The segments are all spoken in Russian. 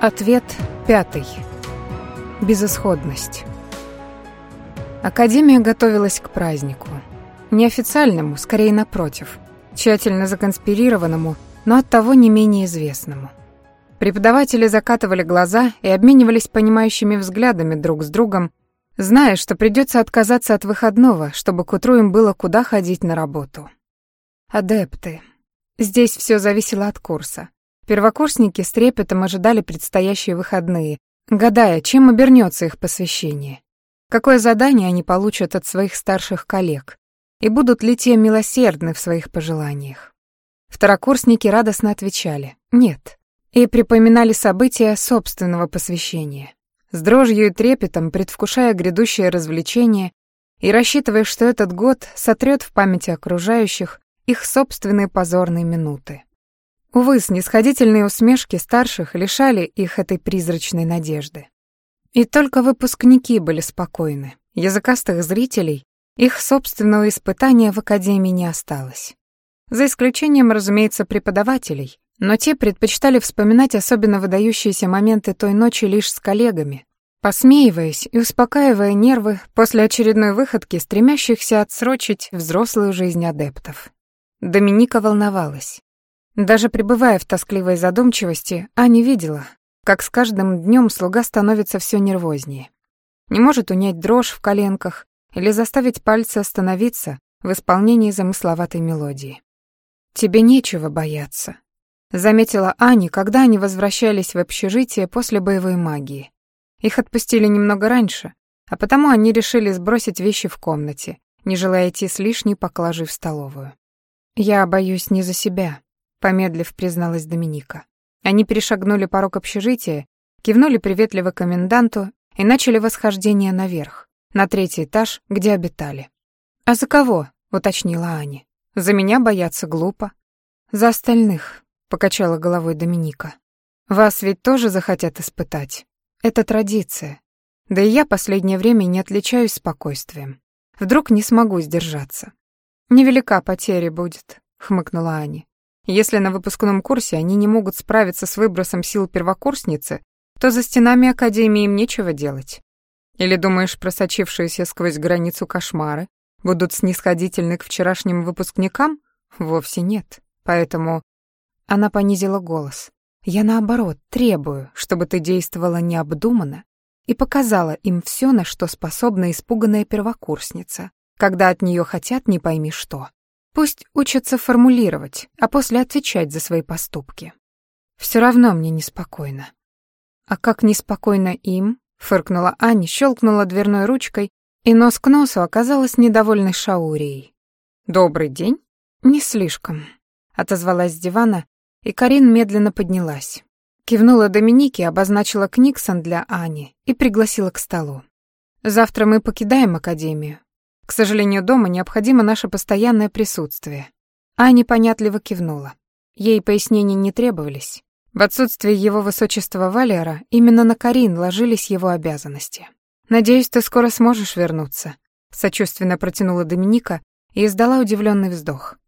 Ответ пятый. Безысходность. Академия готовилась к празднику. Неофициальному, скорее напротив, тщательно законспирированному, но оттого не менее известному. Преподаватели закатывали глаза и обменивались понимающими взглядами друг с другом, зная, что придется отказаться от выходного, чтобы к утру им было куда ходить на работу. Адепты. Здесь все зависело от курса. Первокурсники с трепетом ожидали предстоящие выходные, гадая, чем обернется их посвящение. Какое задание они получат от своих старших коллег, и будут ли те милосердны в своих пожеланиях. Второкурсники радостно отвечали «нет» и припоминали события собственного посвящения, с дрожью и трепетом предвкушая грядущее развлечение и рассчитывая, что этот год сотрет в памяти окружающих их собственные позорные минуты. Увы, снисходительные усмешки старших лишали их этой призрачной надежды. И только выпускники были спокойны. Языкастых зрителей их собственного испытания в академии не осталось. За исключением, разумеется, преподавателей, но те предпочитали вспоминать особенно выдающиеся моменты той ночи лишь с коллегами, посмеиваясь и успокаивая нервы после очередной выходки, стремящихся отсрочить взрослую жизнь адептов. Доминика волновалась. Даже пребывая в тоскливой задумчивости, Аня видела, как с каждым днем слуга становится все нервознее. Не может унять дрожь в коленках или заставить пальцы остановиться в исполнении замысловатой мелодии. «Тебе нечего бояться», — заметила Аня, когда они возвращались в общежитие после боевой магии. Их отпустили немного раньше, а потому они решили сбросить вещи в комнате, не желая идти с лишней поклажей в столовую. «Я боюсь не за себя», — помедлив призналась Доминика. Они перешагнули порог общежития, кивнули приветливо коменданту и начали восхождение наверх, на третий этаж, где обитали. «А за кого?» — уточнила Аня. «За меня бояться глупо». «За остальных», — покачала головой Доминика. «Вас ведь тоже захотят испытать. Это традиция. Да и я последнее время не отличаюсь спокойствием. Вдруг не смогу сдержаться». «Невелика потеря будет», — хмыкнула Аня. Если на выпускном курсе они не могут справиться с выбросом сил первокурсницы, то за стенами Академии им нечего делать. Или думаешь, просочившиеся сквозь границу кошмары будут снисходительны к вчерашним выпускникам? Вовсе нет. Поэтому она понизила голос. Я наоборот требую, чтобы ты действовала необдуманно и показала им все, на что способна испуганная первокурсница, когда от нее хотят не пойми что. Пусть учатся формулировать, а после отвечать за свои поступки. Все равно мне неспокойно. А как неспокойно им, фыркнула Аня, щелкнула дверной ручкой, и нос к носу оказалась недовольной Шаурией. «Добрый день?» «Не слишком», — отозвалась с дивана, и Карин медленно поднялась. Кивнула Доминике, обозначила Книксон для Ани и пригласила к столу. «Завтра мы покидаем Академию. К сожалению, дома необходимо наше постоянное присутствие. Аня понятливо кивнула. Ей пояснений не требовались. В отсутствие его высочества Валера именно на Карин ложились его обязанности. «Надеюсь, ты скоро сможешь вернуться», — сочувственно протянула Доминика и издала удивленный вздох.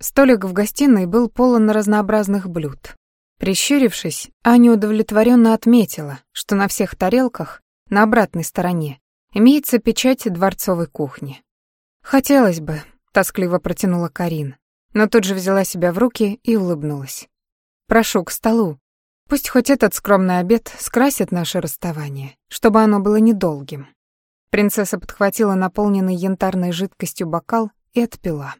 Столик в гостиной был полон разнообразных блюд. Прищурившись, Аня удовлетворенно отметила, что на всех тарелках, на обратной стороне, имеется печать дворцовой кухни. «Хотелось бы», — тоскливо протянула Карин, но тут же взяла себя в руки и улыбнулась. «Прошу к столу. Пусть хоть этот скромный обед скрасит наше расставание, чтобы оно было недолгим». Принцесса подхватила наполненный янтарной жидкостью бокал и отпила.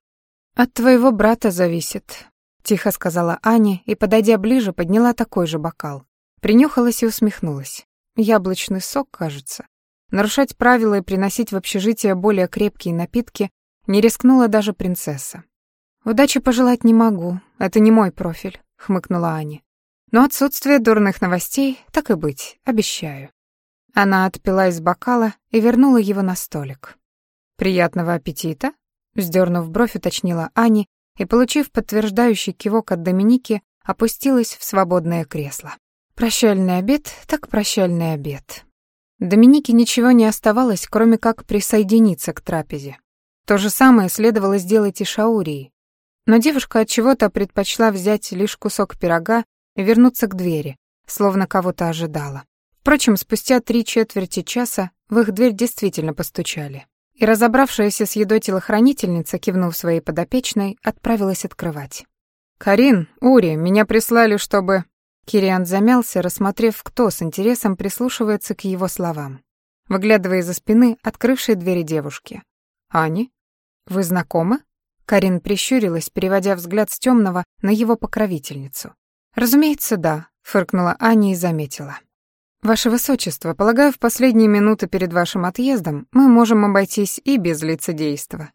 «От твоего брата зависит», — тихо сказала Аня и, подойдя ближе, подняла такой же бокал. Принюхалась и усмехнулась. Яблочный сок, кажется. Нарушать правила и приносить в общежитие более крепкие напитки не рискнула даже принцесса. «Удачи пожелать не могу, это не мой профиль», — хмыкнула Аня. «Но отсутствие дурных новостей, так и быть, обещаю». Она отпила из бокала и вернула его на столик. «Приятного аппетита?» — вздернув бровь, уточнила Аня и, получив подтверждающий кивок от Доминики, опустилась в свободное кресло. «Прощальный обед, так прощальный обед». Доминике ничего не оставалось, кроме как присоединиться к трапезе. То же самое следовало сделать и Шаурии. Но девушка от чего-то предпочла взять лишь кусок пирога и вернуться к двери, словно кого-то ожидала. Впрочем, спустя три четверти часа в их дверь действительно постучали. И разобравшаяся с едой телохранительница, кивнув своей подопечной, отправилась открывать. «Карин, Ури, меня прислали, чтобы...» Кириан замялся, рассмотрев, кто с интересом прислушивается к его словам, выглядывая из-за спины открывшей двери девушки. «Ани, вы знакомы?» Карин прищурилась, переводя взгляд с темного на его покровительницу. «Разумеется, да», — фыркнула Аня и заметила. «Ваше Высочество, полагаю, в последние минуты перед вашим отъездом мы можем обойтись и без лицедейства.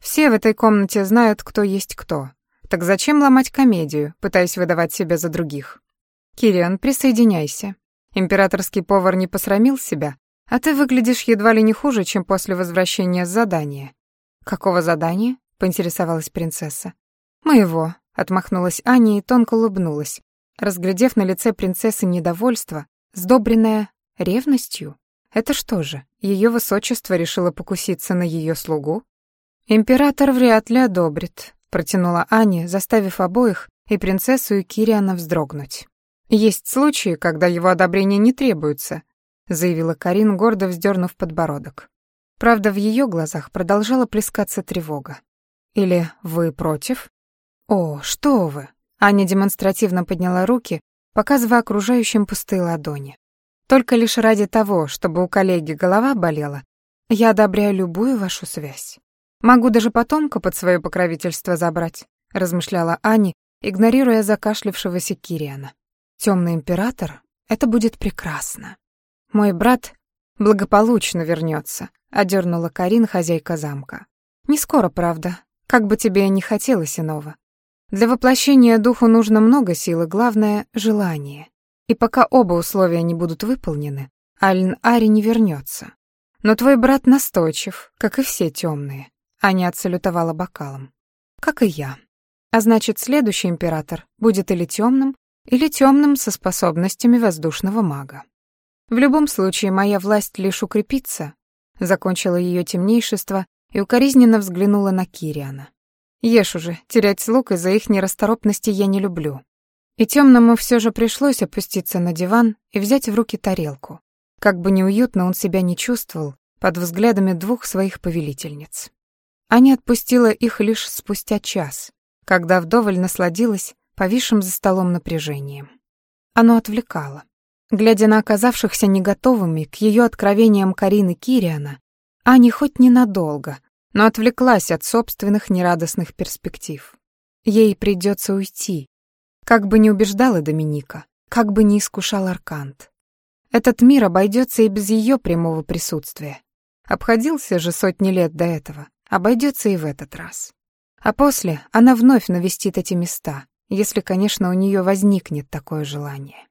Все в этой комнате знают, кто есть кто. Так зачем ломать комедию, пытаясь выдавать себя за других? Кириан, присоединяйся. Императорский повар не посрамил себя, а ты выглядишь едва ли не хуже, чем после возвращения с задания. Какого задания? поинтересовалась принцесса. Моего, отмахнулась Аня и тонко улыбнулась, разглядев на лице принцессы недовольство, Сдобренная ревностью? Это что же, ее высочество решило покуситься на ее слугу? Император вряд ли одобрит, протянула Аня, заставив обоих, и принцессу, и Кириана вздрогнуть. Есть случаи, когда его одобрение не требуется, заявила Карин, гордо вздернув подбородок. Правда, в ее глазах продолжала плескаться тревога. Или вы против? О, что вы? Аня демонстративно подняла руки, показывая окружающим пустые ладони. Только лишь ради того, чтобы у коллеги голова болела, я одобряю любую вашу связь. Могу даже потомка под свое покровительство забрать, размышляла Ани, игнорируя закашлившегося Кириана. Темный император — это будет прекрасно. Мой брат благополучно вернется, одернула Карин, хозяйка замка. Не скоро, правда, как бы тебе не хотелось иного. Для воплощения духу нужно много сил, и главное — желание. И пока оба условия не будут выполнены, Альн Ари не вернется. Но твой брат настойчив, как и все темные. Аня отсалютовала бокалом. Как и я. А значит, следующий император будет или темным, или темным со способностями воздушного мага. В любом случае, моя власть лишь укрепится, закончила ее темнейшество и укоризненно взглянула на Кириана. Ешь уже, терять слуг из-за их нерасторопности я не люблю. И темному все же пришлось опуститься на диван и взять в руки тарелку. Как бы неуютно он себя не чувствовал под взглядами двух своих повелительниц. Аня отпустила их лишь спустя час, когда вдоволь насладилась повисшим за столом напряжением. Оно отвлекало. Глядя на оказавшихся не готовыми к ее откровениям Карины Кириана, Ани хоть ненадолго, но отвлеклась от собственных нерадостных перспектив. Ей придется уйти, как бы ни убеждала Доминика, как бы ни искушал Аркант. Этот мир обойдется и без ее прямого присутствия. Обходился же сотни лет до этого, обойдется и в этот раз. А после она вновь навестит эти места, если, конечно, у нее возникнет такое желание.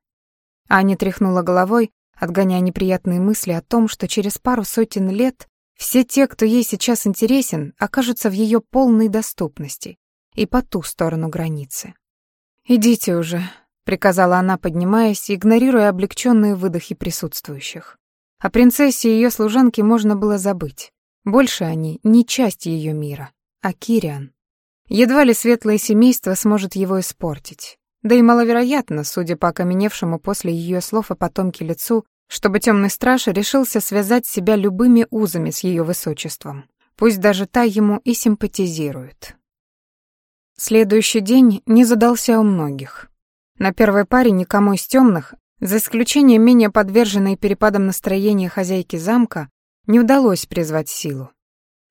Аня тряхнула головой, отгоняя неприятные мысли о том, что через пару сотен лет все те, кто ей сейчас интересен, окажутся в ее полной доступности и по ту сторону границы. «Идите уже», — приказала она, поднимаясь, игнорируя облегченные выдохи присутствующих. О принцессе и ее служанке можно было забыть. Больше они не часть ее мира, а Кириан. Едва ли светлое семейство сможет его испортить. Да и маловероятно, судя по окаменевшему после ее слов о потомке лицу, чтобы темный страж решился связать себя любыми узами с ее высочеством, пусть даже та ему и симпатизирует. Следующий день не задался у многих. На первой паре никому из темных, за исключением менее подверженной перепадам настроения хозяйки замка, не удалось призвать силу.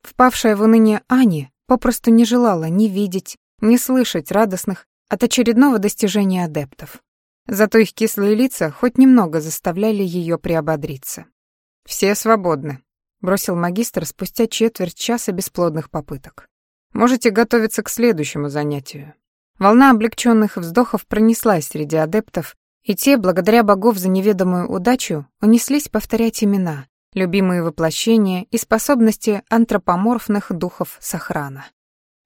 Впавшая в уныние Ани попросту не желала ни видеть, ни слышать радостных от очередного достижения адептов. Зато их кислые лица хоть немного заставляли ее приободриться. «Все свободны», — бросил магистр спустя четверть часа бесплодных попыток. «Можете готовиться к следующему занятию». Волна облегченных вздохов пронеслась среди адептов, и те, благодаря богов за неведомую удачу, унеслись повторять имена, любимые воплощения и способности антропоморфных духов Сохрана.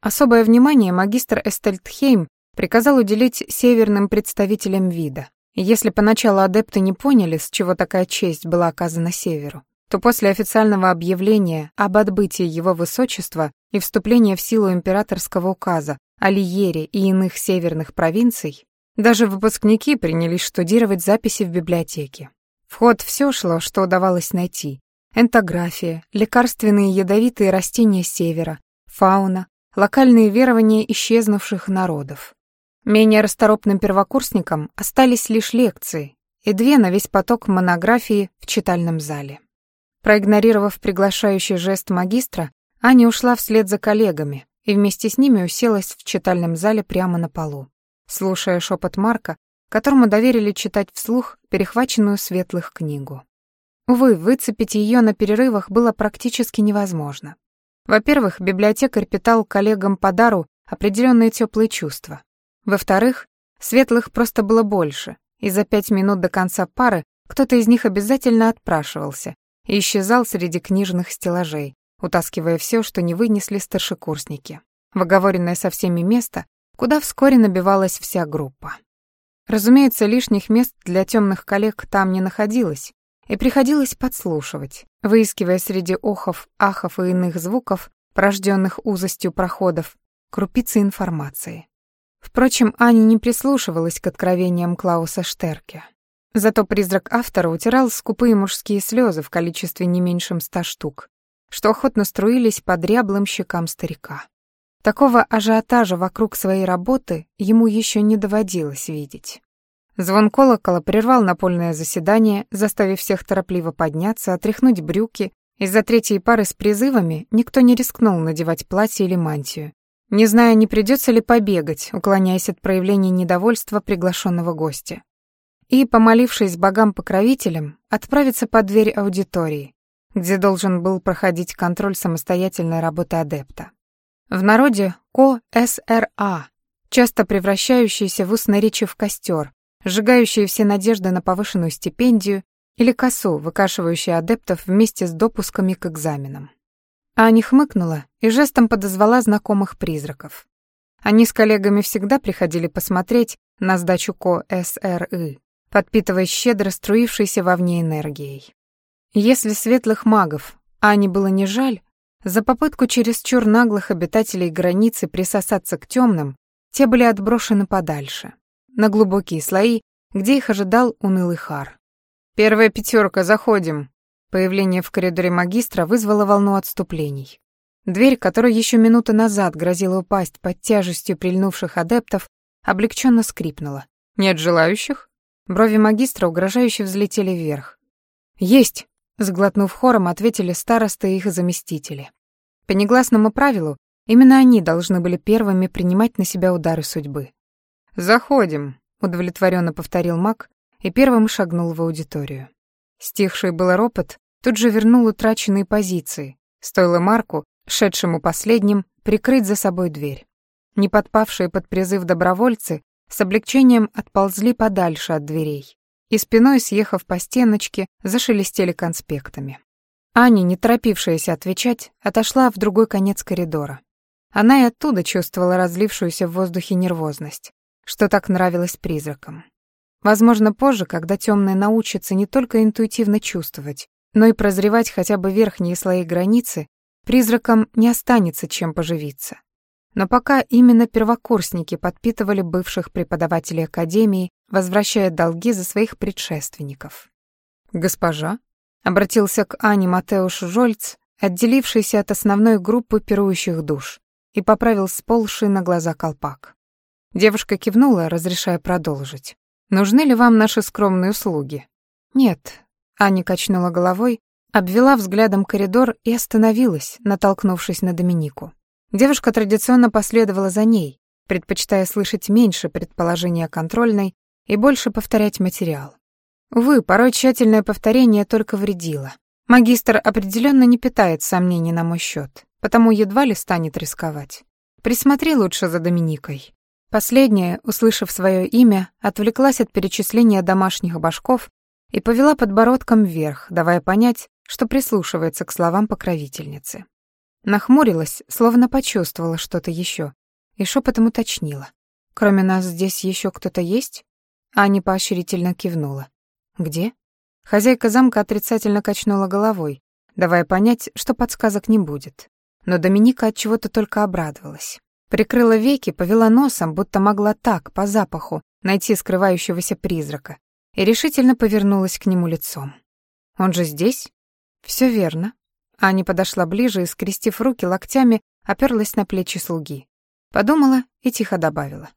Особое внимание магистр Эстельтхейм приказал уделить северным представителям вида. Если поначалу адепты не поняли, с чего такая честь была оказана северу, то после официального объявления об отбытии его высочества и вступления в силу императорского указа о Лиере и иных северных провинций, Даже выпускники принялись штудировать записи в библиотеке. В ход все шло, что удавалось найти. Энтография, лекарственные ядовитые растения севера, фауна, локальные верования исчезнувших народов. Менее расторопным первокурсникам остались лишь лекции и две на весь поток монографии в читальном зале. Проигнорировав приглашающий жест магистра, Аня ушла вслед за коллегами и вместе с ними уселась в читальном зале прямо на полу, слушая шепот Марка, которому доверили читать вслух перехваченную светлых книгу. Увы, выцепить ее на перерывах было практически невозможно. Во-первых, библиотекарь питал коллегам по дару определенные теплые чувства. Во-вторых, светлых просто было больше, и за пять минут до конца пары кто-то из них обязательно отпрашивался и исчезал среди книжных стеллажей, утаскивая все, что не вынесли старшекурсники, в оговоренное со всеми место, куда вскоре набивалась вся группа. Разумеется, лишних мест для темных коллег там не находилось, и приходилось подслушивать, выискивая среди охов, ахов и иных звуков, порожденных узостью проходов, крупицы информации. Впрочем, Аня не прислушивалась к откровениям Клауса Штерке. Зато призрак автора утирал скупые мужские слезы в количестве не меньшем ста штук, что охотно струились по дряблым щекам старика. Такого ажиотажа вокруг своей работы ему еще не доводилось видеть. Звон колокола прервал напольное заседание, заставив всех торопливо подняться, отряхнуть брюки. Из-за третьей пары с призывами никто не рискнул надевать платье или мантию, не зная, не придется ли побегать, уклоняясь от проявления недовольства приглашенного гостя. И, помолившись богам-покровителям, отправиться под дверь аудитории, где должен был проходить контроль самостоятельной работы адепта. В народе КО-СРА, часто превращающийся в устной в костер, сжигающие все надежды на повышенную стипендию или косу, выкашивающие адептов вместе с допусками к экзаменам. Аня хмыкнула и жестом подозвала знакомых призраков. Они с коллегами всегда приходили посмотреть на сдачу КО СРИ, подпитывая щедро струившейся вовне энергией. Если светлых магов Ане было не жаль, за попытку чересчур наглых обитателей границы присосаться к темным, те были отброшены подальше, на глубокие слои, где их ожидал унылый хар. «Первая пятерка, заходим!» Появление в коридоре магистра вызвало волну отступлений. Дверь, которая еще минуту назад грозила упасть под тяжестью прильнувших адептов, облегченно скрипнула. «Нет желающих?» Брови магистра угрожающе взлетели вверх. «Есть!» — сглотнув хором, ответили старосты и их заместители. По негласному правилу, именно они должны были первыми принимать на себя удары судьбы. «Заходим», — удовлетворенно повторил маг и первым шагнул в аудиторию. Стихший был ропот тут же вернул утраченные позиции, стоило Марку, шедшему последним, прикрыть за собой дверь. Не подпавшие под призыв добровольцы с облегчением отползли подальше от дверей и спиной, съехав по стеночке, зашелестели конспектами. Аня, не торопившаяся отвечать, отошла в другой конец коридора. Она и оттуда чувствовала разлившуюся в воздухе нервозность, что так нравилось призракам. Возможно, позже, когда темные научатся не только интуитивно чувствовать, но и прозревать хотя бы верхние слои границы, призракам не останется чем поживиться. Но пока именно первокурсники подпитывали бывших преподавателей академии, возвращая долги за своих предшественников. «Госпожа?» — обратился к Ане Матеуш Жольц, отделившийся от основной группы пирующих душ, и поправил сползший на глаза колпак. Девушка кивнула, разрешая продолжить. Нужны ли вам наши скромные услуги? Нет. Аня качнула головой, обвела взглядом коридор и остановилась, натолкнувшись на Доминику. Девушка традиционно последовала за ней, предпочитая слышать меньше предположения контрольной и больше повторять материал. Увы, порой тщательное повторение только вредило. Магистр определенно не питает сомнений на мой счет, потому едва ли станет рисковать. Присмотри лучше за Доминикой. Последняя, услышав свое имя, отвлеклась от перечисления домашних башков и повела подбородком вверх, давая понять, что прислушивается к словам покровительницы. Нахмурилась, словно почувствовала что-то еще, и шепотом уточнила. «Кроме нас здесь еще кто-то есть?» Аня поощрительно кивнула. «Где?» Хозяйка замка отрицательно качнула головой, давая понять, что подсказок не будет. Но Доминика от чего-то только обрадовалась. Прикрыла веки, повела носом, будто могла так, по запаху, найти скрывающегося призрака, и решительно повернулась к нему лицом. «Он же здесь?» «Все верно». Аня подошла ближе и, скрестив руки локтями, оперлась на плечи слуги. Подумала и тихо добавила.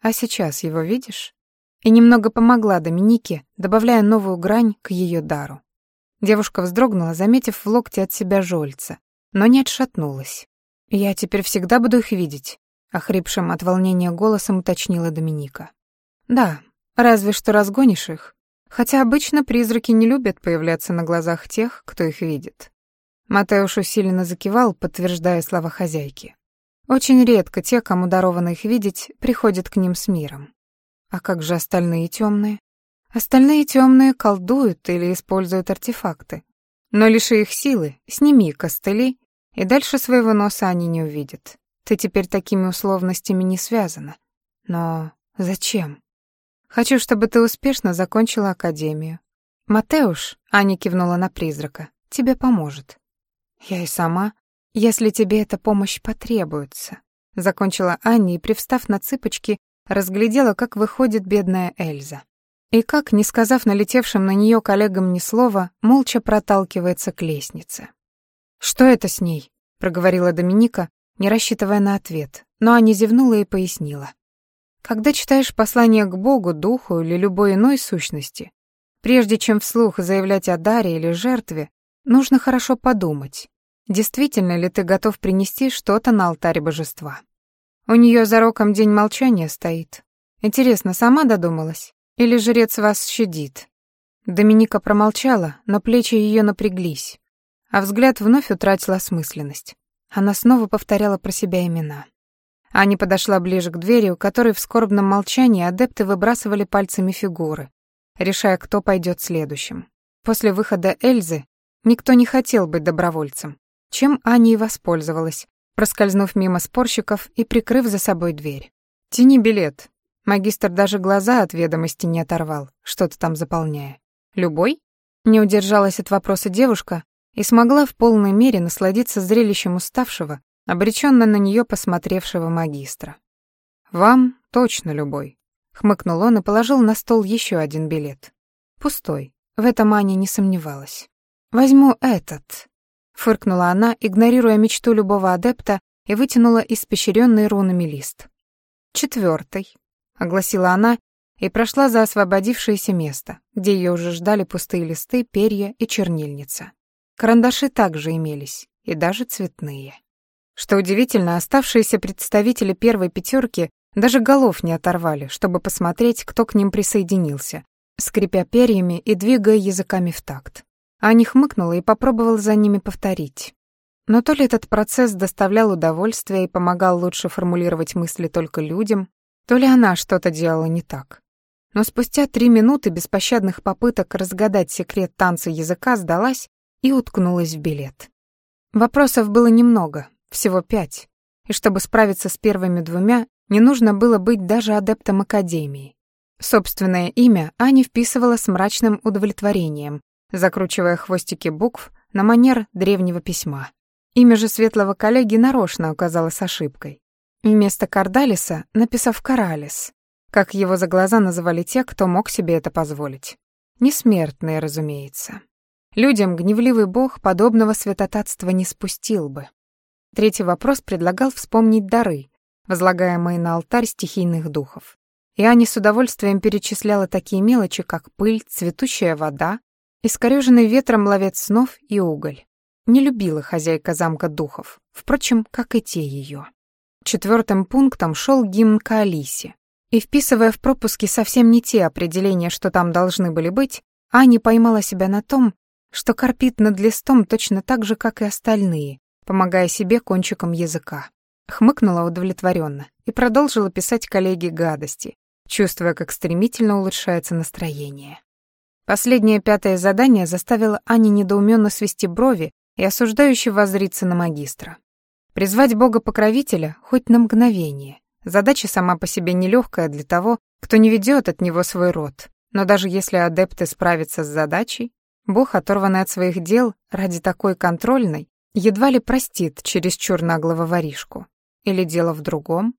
«А сейчас его видишь?» И немного помогла Доминике, добавляя новую грань к ее дару. Девушка вздрогнула, заметив в локте от себя жольца, но не отшатнулась. «Я теперь всегда буду их видеть», — охрипшим от волнения голосом уточнила Доминика. «Да, разве что разгонишь их. Хотя обычно призраки не любят появляться на глазах тех, кто их видит». Матеуш усиленно закивал, подтверждая слова хозяйки. Очень редко те, кому даровано их видеть, приходят к ним с миром. А как же остальные темные? Остальные темные колдуют или используют артефакты. Но лиши их силы, сними костыли, и дальше своего носа они не увидят. Ты теперь такими условностями не связана. Но зачем? Хочу, чтобы ты успешно закончила академию. Матеуш, Аня кивнула на призрака, тебе поможет. Я и сама, если тебе эта помощь потребуется. Закончила Аня и, привстав на цыпочки, разглядела, как выходит бедная Эльза. И как, не сказав налетевшим на нее коллегам ни слова, молча проталкивается к лестнице. «Что это с ней?» — проговорила Доминика, не рассчитывая на ответ, но Аня зевнула и пояснила. «Когда читаешь послание к Богу, Духу или любой иной сущности, прежде чем вслух заявлять о даре или жертве, нужно хорошо подумать, действительно ли ты готов принести что-то на алтарь божества. У нее за роком день молчания стоит. Интересно, сама додумалась? Или жрец вас щадит?» Доминика промолчала, но плечи ее напряглись, а взгляд вновь утратил осмысленность. Она снова повторяла про себя имена. Аня подошла ближе к двери, у которой в скорбном молчании адепты выбрасывали пальцами фигуры, решая, кто пойдет следующим. После выхода Эльзы никто не хотел быть добровольцем, чем Аня и воспользовалась, проскользнув мимо спорщиков и прикрыв за собой дверь. «Тяни билет». Магистр даже глаза от ведомости не оторвал, что-то там заполняя. «Любой?» Не удержалась от вопроса девушка и смогла в полной мере насладиться зрелищем уставшего, обреченно на нее посмотревшего магистра. «Вам точно любой», — хмыкнул он и положил на стол еще один билет. Пустой, в этом Аня не сомневалась. «Возьму этот», фыркнула она, игнорируя мечту любого адепта, и вытянула испещренный рунами лист. «Четвертый», — огласила она и прошла за освободившееся место, где ее уже ждали пустые листы, перья и чернильница. Карандаши также имелись, и даже цветные. Что удивительно, оставшиеся представители первой пятерки даже голов не оторвали, чтобы посмотреть, кто к ним присоединился, скрипя перьями и двигая языками в такт. Аня хмыкнула и попробовала за ними повторить. Но то ли этот процесс доставлял удовольствие и помогал лучше формулировать мысли только людям, то ли она что-то делала не так. Но спустя три минуты беспощадных попыток разгадать секрет танца языка сдалась и уткнулась в билет. Вопросов было немного, всего пять, и чтобы справиться с первыми двумя, не нужно было быть даже адептом Академии. Собственное имя Аня вписывала с мрачным удовлетворением, закручивая хвостики букв на манер древнего письма. Имя же светлого коллеги нарочно оказалось ошибкой. Вместо Кардалиса написав Каралис, как его за глаза называли те, кто мог себе это позволить. Несмертные, разумеется. Людям гневливый бог подобного святотатства не спустил бы. Третий вопрос предлагал вспомнить дары, возлагаемые на алтарь стихийных духов. И Аня с удовольствием перечисляла такие мелочи, как пыль, цветущая вода, Искорёженный ветром ловец снов и уголь. Не любила хозяйка замка духов, впрочем, как и те ее. Четвертым пунктом шел гимн к Алисе. И вписывая в пропуски совсем не те определения, что там должны были быть, Аня поймала себя на том, что корпит над листом точно так же, как и остальные, помогая себе кончиком языка. Хмыкнула удовлетворенно и продолжила писать коллеге гадости, чувствуя, как стремительно улучшается настроение. Последнее пятое задание заставило Ани недоуменно свести брови и осуждающе воззриться на магистра. Призвать бога-покровителя хоть на мгновение. Задача сама по себе нелегкая для того, кто не ведет от него свой род. Но даже если адепты справятся с задачей, бог, оторванный от своих дел ради такой контрольной, едва ли простит чересчур наглого воришку. Или дело в другом?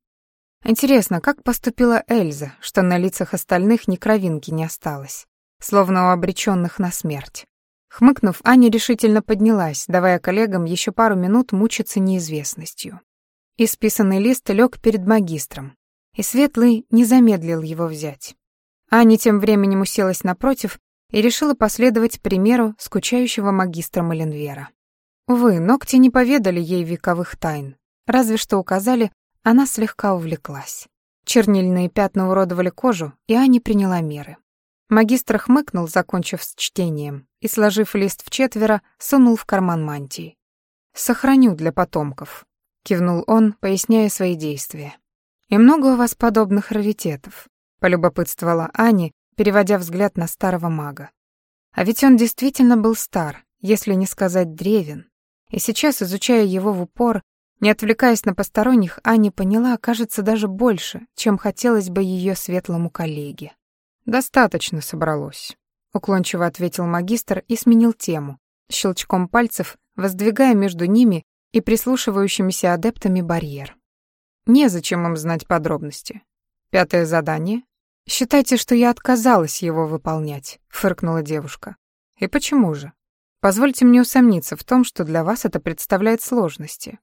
Интересно, как поступила Эльза, что на лицах остальных ни кровинки не осталось, словно у обреченных на смерть. Хмыкнув, Аня решительно поднялась, давая коллегам еще пару минут мучиться неизвестностью. Исписанный лист лег перед магистром, и Светлый не замедлил его взять. Аня тем временем уселась напротив и решила последовать примеру скучающего магистра Маленвера. Увы, ногти не поведали ей вековых тайн, разве что указали, она слегка увлеклась. Чернильные пятна уродовали кожу, и Аня приняла меры. Магистр хмыкнул, закончив с чтением, и, сложив лист в четверо, сунул в карман мантии. «Сохраню для потомков», — кивнул он, поясняя свои действия. «И много у вас подобных раритетов?» — полюбопытствовала Ани, переводя взгляд на старого мага. А ведь он действительно был стар, если не сказать древен. И сейчас, изучая его в упор, не отвлекаясь на посторонних, Аня поняла, кажется, даже больше, чем хотелось бы ее светлому коллеге. «Достаточно собралось», — уклончиво ответил магистр и сменил тему, щелчком пальцев воздвигая между ними и прислушивающимися адептами барьер. Незачем им знать подробности. Пятое задание. Считайте, что я отказалась его выполнять, фыркнула девушка. И почему же? Позвольте мне усомниться в том, что для вас это представляет сложности.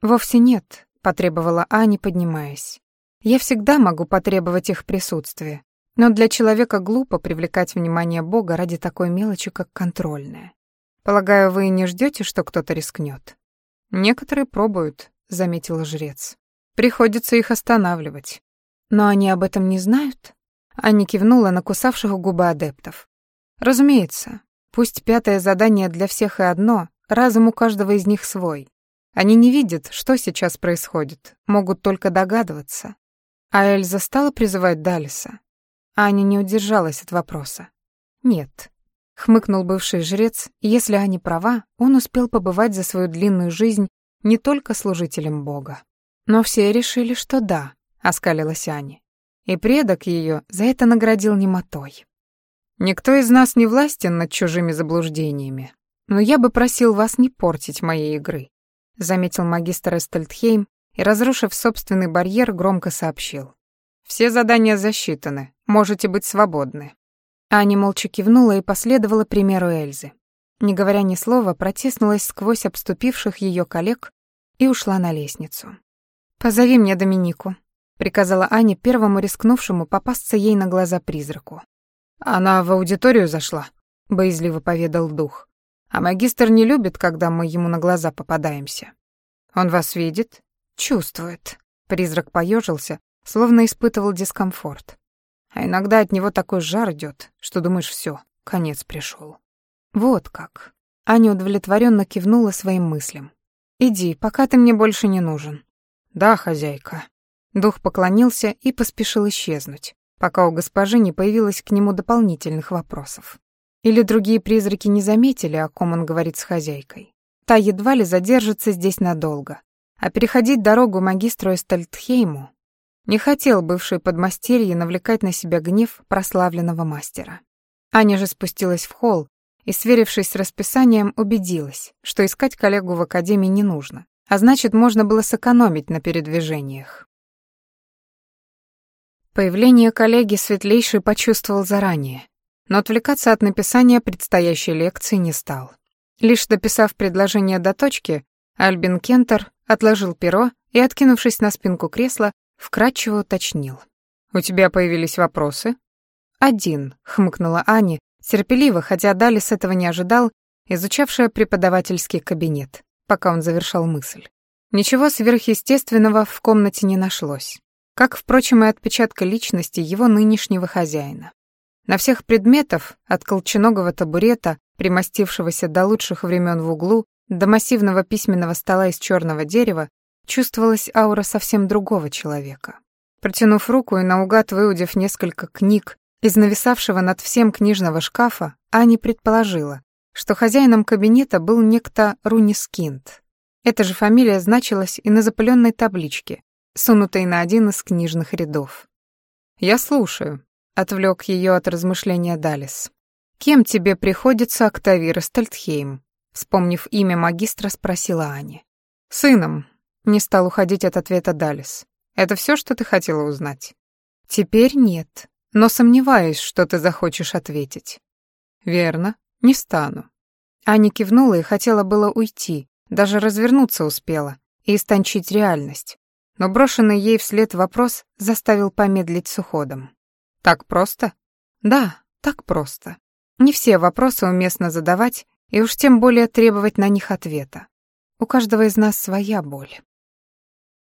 Вовсе нет, потребовала Аня, поднимаясь. Я всегда могу потребовать их присутствия, но для человека глупо привлекать внимание Бога ради такой мелочи, как контрольная. Полагаю, вы не ждете, что кто-то рискнет. Некоторые пробуют, заметил жрец. Приходится их останавливать. Но они об этом не знают? Аня кивнула на кусавших губы адептов. Разумеется, пусть пятое задание для всех и одно, разум у каждого из них свой. Они не видят, что сейчас происходит, могут только догадываться. А Эльза стала призывать Далиса. Аня не удержалась от вопроса. «Нет», — хмыкнул бывший жрец, если Аня права, он успел побывать за свою длинную жизнь не только служителем Бога. Но все решили, что да, — оскалилась Аня. И предок ее за это наградил немотой. «Никто из нас не властен над чужими заблуждениями, но я бы просил вас не портить моей игры», — заметил магистр Эстельдхейм и, разрушив собственный барьер, громко сообщил. «Все задания засчитаны, Можете быть свободны». Аня молча кивнула и последовала примеру Эльзы. Не говоря ни слова, протиснулась сквозь обступивших ее коллег и ушла на лестницу. «Позови мне Доминику», — приказала Аня первому рискнувшему попасться ей на глаза призраку. «Она в аудиторию зашла», — боязливо поведал дух. «А магистр не любит, когда мы ему на глаза попадаемся». «Он вас видит?» «Чувствует». Призрак поежился, словно испытывал дискомфорт. А иногда от него такой жар идет, что думаешь, все, конец пришел. Вот как. Аня удовлетворенно кивнула своим мыслям. Иди, пока ты мне больше не нужен. Да, хозяйка. Дух поклонился и поспешил исчезнуть, пока у госпожи не появилось к нему дополнительных вопросов. Или другие призраки не заметили, о ком он говорит с хозяйкой. Та едва ли задержится здесь надолго. А переходить дорогу магистру Эстельтхейму не хотел бывший подмастерье навлекать на себя гнев прославленного мастера. Аня же спустилась в холл и, сверившись с расписанием, убедилась, что искать коллегу в академии не нужно, а значит, можно было сэкономить на передвижениях. Появление коллеги Светлейший почувствовал заранее, но отвлекаться от написания предстоящей лекции не стал. Лишь дописав предложение до точки, Альбин Кентер отложил перо и, откинувшись на спинку кресла, Вкратчиво уточнил. «У тебя появились вопросы?» «Один», — хмыкнула Аня, терпеливо, хотя Далис этого не ожидал, изучавшая преподавательский кабинет, пока он завершал мысль. Ничего сверхъестественного в комнате не нашлось, как, впрочем, и отпечатка личности его нынешнего хозяина. На всех предметов, от колченогого табурета, примостившегося до лучших времен в углу, до массивного письменного стола из черного дерева, чувствовалась аура совсем другого человека. Протянув руку и наугад выудив несколько книг из нависавшего над всем книжного шкафа, Ани предположила, что хозяином кабинета был некто Рунискинд. Эта же фамилия значилась и на запыленной табличке, сунутой на один из книжных рядов. «Я слушаю», — отвлек ее от размышления Далис. «Кем тебе приходится Октавира Стальтхейм?» Вспомнив имя магистра, спросила Аня. «Сыном, Не стал уходить от ответа Далис. «Это все, что ты хотела узнать?» «Теперь нет, но сомневаюсь, что ты захочешь ответить». «Верно, не стану». Аня кивнула и хотела было уйти, даже развернуться успела и истончить реальность. Но брошенный ей вслед вопрос заставил помедлить с уходом. «Так просто?» «Да, так просто. Не все вопросы уместно задавать, и уж тем более требовать на них ответа. У каждого из нас своя боль».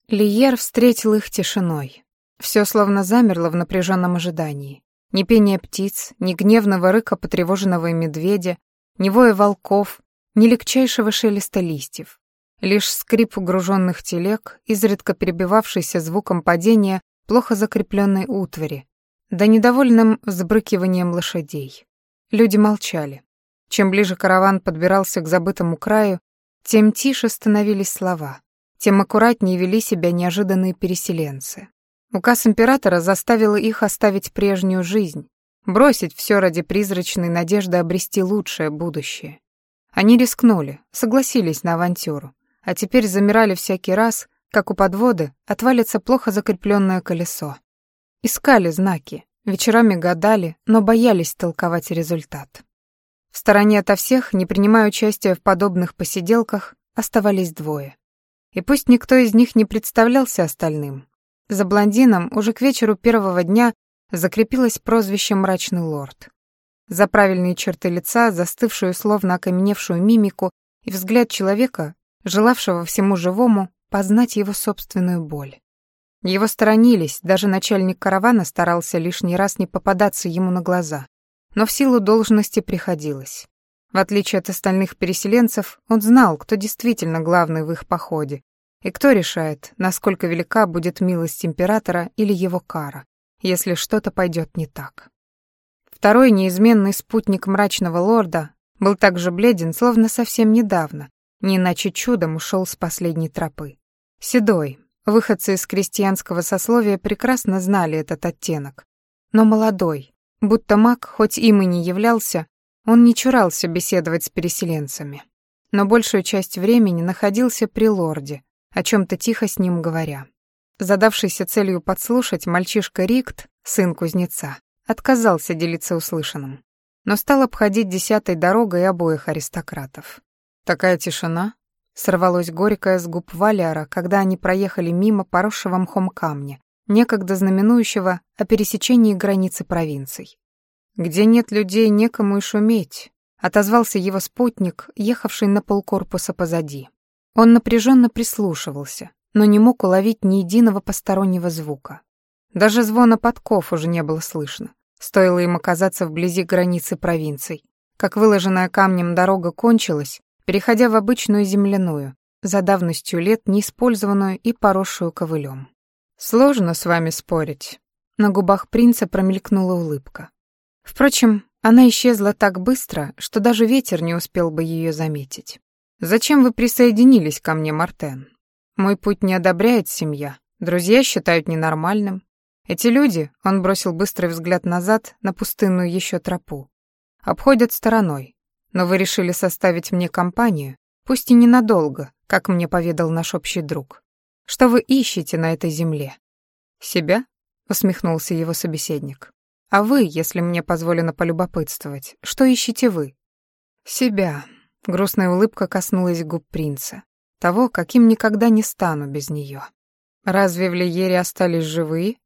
Лиер встретил их тишиной. Все словно замерло в напряженном ожидании. Ни пения птиц, ни гневного рыка потревоженного медведя, ни воя волков, ни легчайшего шелеста листьев. Лишь скрип угруженных телег, изредка перебивавшийся звуком падения плохо закрепленной утвари, да недовольным взбрыкиванием лошадей. Люди молчали. Чем ближе караван подбирался к забытому краю, тем тише становились слова, тем аккуратнее вели себя неожиданные переселенцы. Указ императора заставил их оставить прежнюю жизнь, бросить все ради призрачной надежды обрести лучшее будущее. Они рискнули, согласились на авантюру, а теперь замирали всякий раз, как у подводы отвалится плохо закрепленное колесо. Искали знаки, вечерами гадали, но боялись толковать результат. В стороне ото всех, не принимая участия в подобных посиделках, оставались двое. И пусть никто из них не представлялся остальным, за блондином уже к вечеру первого дня закрепилось прозвище «Мрачный лорд». За правильные черты лица, застывшую словно окаменевшую мимику и взгляд человека, желавшего всему живому познать его собственную боль. Его сторонились, даже начальник каравана старался лишний раз не попадаться ему на глаза, но в силу должности приходилось. В отличие от остальных переселенцев, он знал, кто действительно главный в их походе, и кто решает, насколько велика будет милость императора или его кара, если что-то пойдет не так. Второй неизменный спутник мрачного лорда был так же бледен, словно совсем недавно, не иначе чудом ушел с последней тропы. Седой, выходцы из крестьянского сословия прекрасно знали этот оттенок. Но молодой, будто маг, хоть им и не являлся, он не чурался беседовать с переселенцами. Но большую часть времени находился при лорде, о чем-то тихо с ним говоря. Задавшийся целью подслушать, мальчишка Рикт, сын кузнеца, отказался делиться услышанным, но стал обходить десятой дорогой обоих аристократов. Такая тишина сорвалось горькое с губ Валяра, когда они проехали мимо поросшего мхом камня, некогда знаменующего о пересечении границы провинций. «Где нет людей, некому и шуметь», — отозвался его спутник, ехавший на полкорпуса позади. Он напряженно прислушивался, но не мог уловить ни единого постороннего звука. Даже звона подков уже не было слышно. Стоило им оказаться вблизи границы провинций. Как выложенная камнем дорога кончилась, переходя в обычную земляную, за давностью лет неиспользованную и поросшую ковылем. «Сложно с вами спорить». На губах принца промелькнула улыбка. Впрочем, она исчезла так быстро, что даже ветер не успел бы ее заметить. Зачем вы присоединились ко мне, Мартен? Мой путь не одобряет семья. Друзья считают ненормальным. Эти люди, он бросил быстрый взгляд назад на пустынную еще тропу, обходят стороной. Но вы решили составить мне компанию, пусть и ненадолго, как мне поведал наш общий друг. Что вы ищете на этой земле? Себя? усмехнулся его собеседник. А вы, если мне позволено полюбопытствовать, что ищете вы? Себя, Грустная улыбка коснулась губ принца. Того, каким никогда не стану без нее. Разве в Лиере остались живые?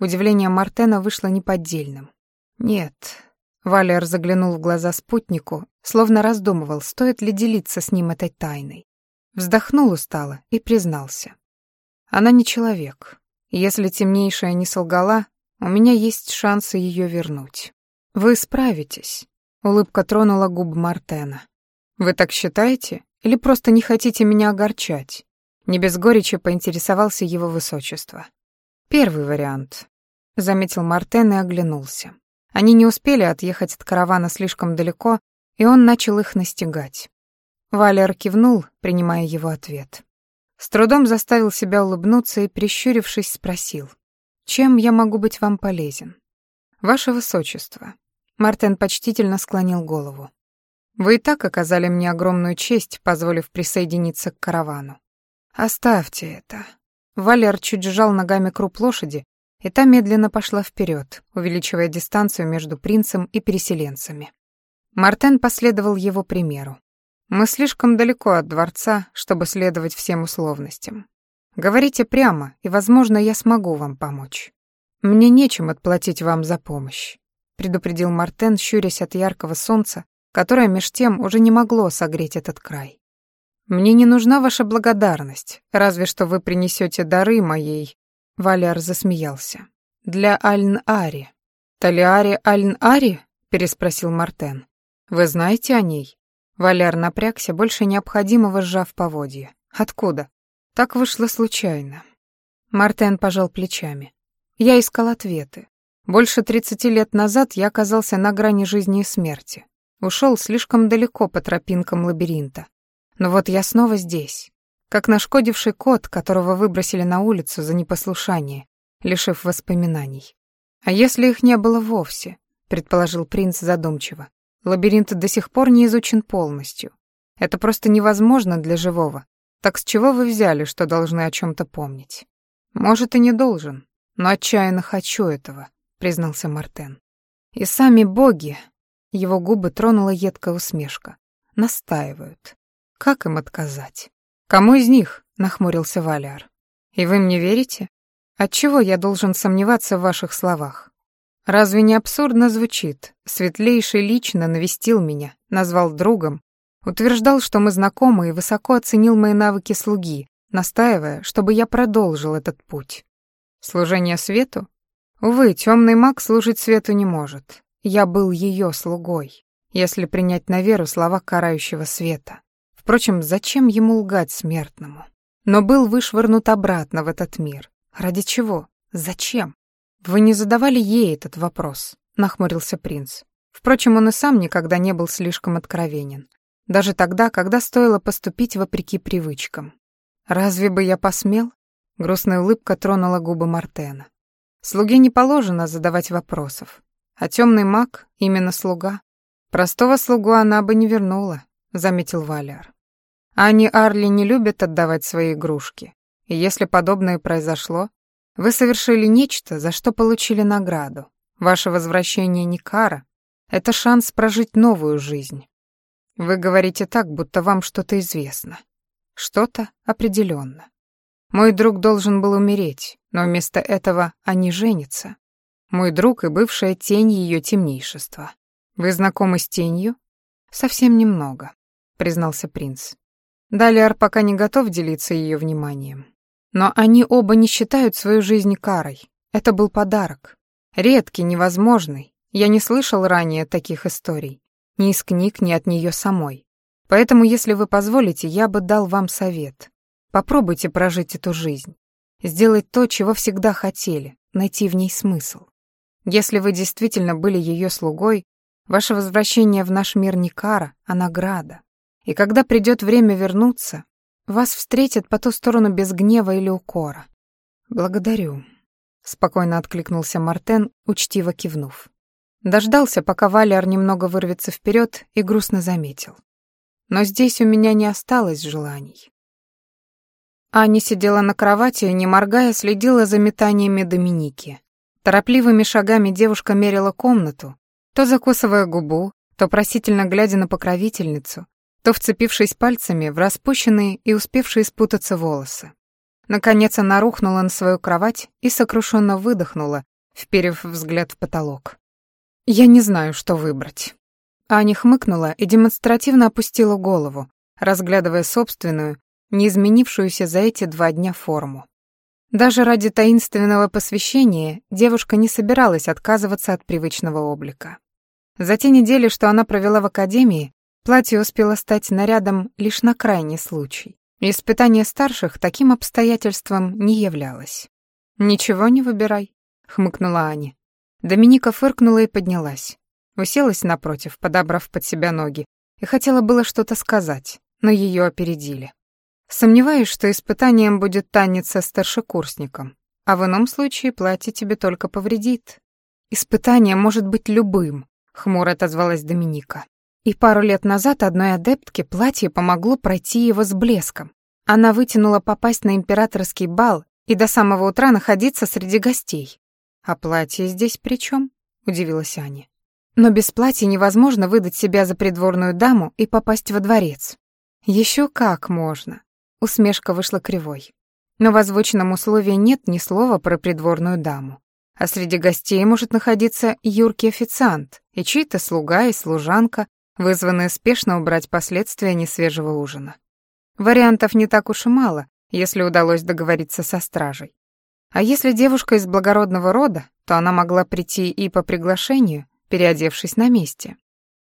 Удивление Мартена вышло неподдельным. Нет. Валер заглянул в глаза спутнику, словно раздумывал, стоит ли делиться с ним этой тайной. Вздохнул устало и признался. Она не человек. Если темнейшая не солгала, у меня есть шансы ее вернуть. Вы справитесь. Улыбка тронула губы Мартена. «Вы так считаете? Или просто не хотите меня огорчать?» Не без горечи поинтересовался его высочество. «Первый вариант», — заметил Мартен и оглянулся. Они не успели отъехать от каравана слишком далеко, и он начал их настигать. Валер кивнул, принимая его ответ. С трудом заставил себя улыбнуться и, прищурившись, спросил. «Чем я могу быть вам полезен?» «Ваше высочество». Мартен почтительно склонил голову. Вы и так оказали мне огромную честь, позволив присоединиться к каравану. «Оставьте это». Валер чуть сжал ногами круп лошади, и та медленно пошла вперед, увеличивая дистанцию между принцем и переселенцами. Мартен последовал его примеру. «Мы слишком далеко от дворца, чтобы следовать всем условностям. Говорите прямо, и, возможно, я смогу вам помочь. Мне нечем отплатить вам за помощь», — предупредил Мартен, щурясь от яркого солнца, которое меж тем уже не могло согреть этот край. Мне не нужна ваша благодарность, разве что вы принесете дары моей. Валяр засмеялся. Для Альн-Ари. Талиари Альн-Ари? переспросил Мартен. Вы знаете о ней? Валяр напрягся, больше необходимого сжав поводья. Откуда? Так вышло случайно. Мартен пожал плечами. Я искал ответы. Больше тридцати лет назад я оказался на грани жизни и смерти. Ушел слишком далеко по тропинкам лабиринта. Но вот я снова здесь, как нашкодивший кот, которого выбросили на улицу за непослушание, лишив воспоминаний. А если их не было вовсе, предположил принц задумчиво. Лабиринт до сих пор не изучен полностью. Это просто невозможно для живого. Так с чего вы взяли, что должны о чем то помнить? Может, и не должен, но отчаянно хочу этого, признался Мартен. И сами боги, его губы тронула едкая усмешка, настаивают. Как им отказать? Кому из них? нахмурился Валяр. И вы мне верите? Отчего я должен сомневаться в ваших словах? Разве не абсурдно звучит? Светлейший лично навестил меня, назвал другом, утверждал, что мы знакомы и высоко оценил мои навыки слуги, настаивая, чтобы я продолжил этот путь. Служение свету? Увы, темный маг служить свету не может. Я был ее слугой, если принять на веру слова карающего света. Впрочем, зачем ему лгать смертному? Но был вышвырнут обратно в этот мир. Ради чего? Зачем? Вы не задавали ей этот вопрос, нахмурился принц. Впрочем, он и сам никогда не был слишком откровенен. Даже тогда, когда стоило поступить вопреки привычкам. Разве бы я посмел? Грустная улыбка тронула губы Мартена. Слуге не положено задавать вопросов. А темный маг — именно слуга. Простого слугу она бы не вернула, заметил Валиар. Они Арли не любят отдавать свои игрушки. И если подобное произошло, вы совершили нечто, за что получили награду. Ваше возвращение не кара, это шанс прожить новую жизнь. Вы говорите так, будто вам что-то известно. Что-то определенно. Мой друг должен был умереть, но вместо этого они женятся. Мой друг и бывшая тень ее темнейшества. Вы знакомы с тенью? Совсем немного, признался принц. Далиар пока не готов делиться ее вниманием. Но они оба не считают свою жизнь карой. Это был подарок. Редкий, невозможный. Я не слышал ранее таких историй. Ни из книг, ни от нее самой. Поэтому, если вы позволите, я бы дал вам совет. Попробуйте прожить эту жизнь. Сделать то, чего всегда хотели, найти в ней смысл. Если вы действительно были ее слугой, ваше возвращение в наш мир не кара, а награда. И когда придет время вернуться, вас встретят по ту сторону без гнева или укора. Благодарю, спокойно откликнулся Мартен, учтиво кивнув. Дождался, пока Валер немного вырвется вперед, и грустно заметил. Но здесь у меня не осталось желаний. Аня сидела на кровати и, не моргая, следила за метаниями Доминики. Торопливыми шагами девушка мерила комнату, то закусывая губу, то просительно глядя на покровительницу, то вцепившись пальцами в распущенные и успевшие спутаться волосы. Наконец она рухнула на свою кровать и сокрушенно выдохнула, вперев взгляд в потолок. «Я не знаю, что выбрать». Аня хмыкнула и демонстративно опустила голову, разглядывая собственную, не изменившуюся за эти два дня форму. Даже ради таинственного посвящения девушка не собиралась отказываться от привычного облика. За те недели, что она провела в академии, Платье успело стать нарядом лишь на крайний случай. Испытание старших таким обстоятельством не являлось. «Ничего не выбирай», — хмыкнула Аня. Доминика фыркнула и поднялась. Уселась напротив, подобрав под себя ноги, и хотела было что-то сказать, но ее опередили. Сомневаюсь, что испытанием будет танец со старшекурсником, а в ином случае платье тебе только повредит. Испытание может быть любым, хмуро отозвалась Доминика. И пару лет назад одной адептке платье помогло пройти его с блеском. Она вытянула попасть на императорский бал и до самого утра находиться среди гостей. «А платье здесь при чем? удивилась Аня. «Но без платья невозможно выдать себя за придворную даму и попасть во дворец». Еще как можно!» — усмешка вышла кривой. Но в озвученном условии нет ни слова про придворную даму. А среди гостей может находиться юркий официант и чей-то слуга и служанка, вызванные спешно убрать последствия несвежего ужина. Вариантов не так уж и мало, если удалось договориться со стражей. А если девушка из благородного рода, то она могла прийти и по приглашению, переодевшись на месте.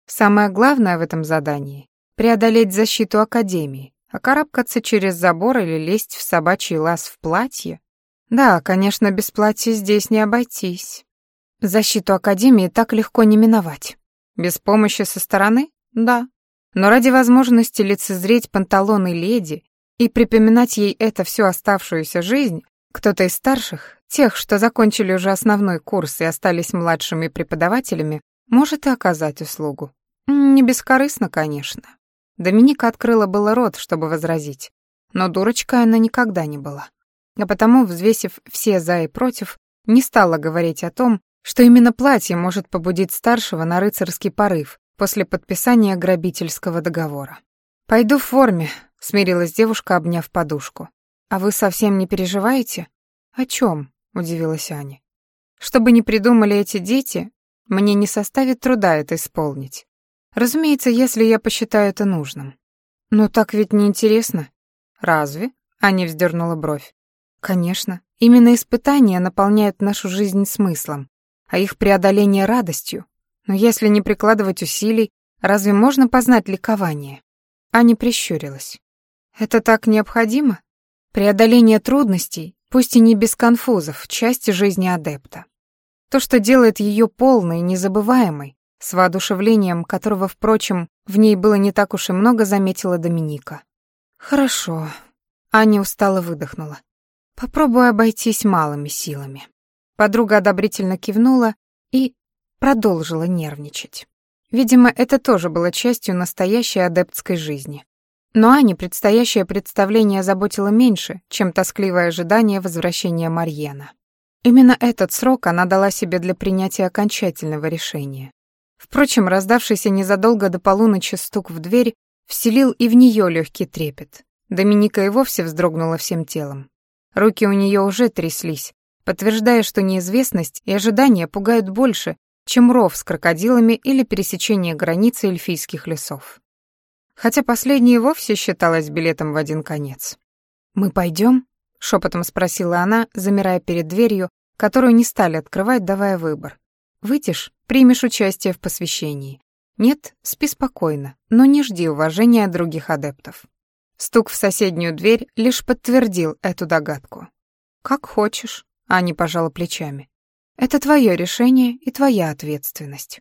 Самое главное в этом задании — преодолеть защиту Академии, а карабкаться через забор или лезть в собачий лаз в платье? Да, конечно, без платья здесь не обойтись. Защиту Академии так легко не миновать. Без помощи со стороны? Да. Но ради возможности лицезреть панталоны леди и припоминать ей это всю оставшуюся жизнь, кто-то из старших, тех, что закончили уже основной курс и остались младшими преподавателями, может и оказать услугу. Не бескорыстно, конечно. Доминика открыла было рот, чтобы возразить, но дурочкой она никогда не была. А потому, взвесив все «за» и «против», не стала говорить о том, что именно платье может побудить старшего на рыцарский порыв после подписания грабительского договора. «Пойду в форме», — смирилась девушка, обняв подушку. «А вы совсем не переживаете?» «О чем?» — удивилась Аня. «Чтобы не придумали эти дети, мне не составит труда это исполнить. Разумеется, если я посчитаю это нужным. Но так ведь не интересно. Разве? Аня вздернула бровь. Конечно, именно испытания наполняют нашу жизнь смыслом, а их преодоление радостью. Но если не прикладывать усилий, разве можно познать ликование? Аня прищурилась. Это так необходимо? Преодоление трудностей, пусть и не без конфузов, части жизни адепта. То, что делает ее полной, незабываемой, с воодушевлением, которого, впрочем, в ней было не так уж и много, заметила Доминика. «Хорошо», — Аня устало выдохнула. «Попробую обойтись малыми силами». Подруга одобрительно кивнула и продолжила нервничать. Видимо, это тоже было частью настоящей адептской жизни. Но Ане предстоящее представление заботило меньше, чем тоскливое ожидание возвращения Марьена. Именно этот срок она дала себе для принятия окончательного решения. Впрочем, раздавшийся незадолго до полуночи стук в дверь вселил и в нее легкий трепет. Доминика и вовсе вздрогнула всем телом. Руки у нее уже тряслись, подтверждая, что неизвестность и ожидания пугают больше, чем ров с крокодилами или пересечение границы эльфийских лесов. Хотя последнее вовсе считалось билетом в один конец. «Мы пойдем?» — шепотом спросила она, замирая перед дверью, которую не стали открывать, давая выбор. Выйдешь, примешь участие в посвящении. Нет, спи спокойно, но не жди уважения других адептов. Стук в соседнюю дверь лишь подтвердил эту догадку. «Как хочешь», — Аня пожала плечами. «Это твое решение и твоя ответственность».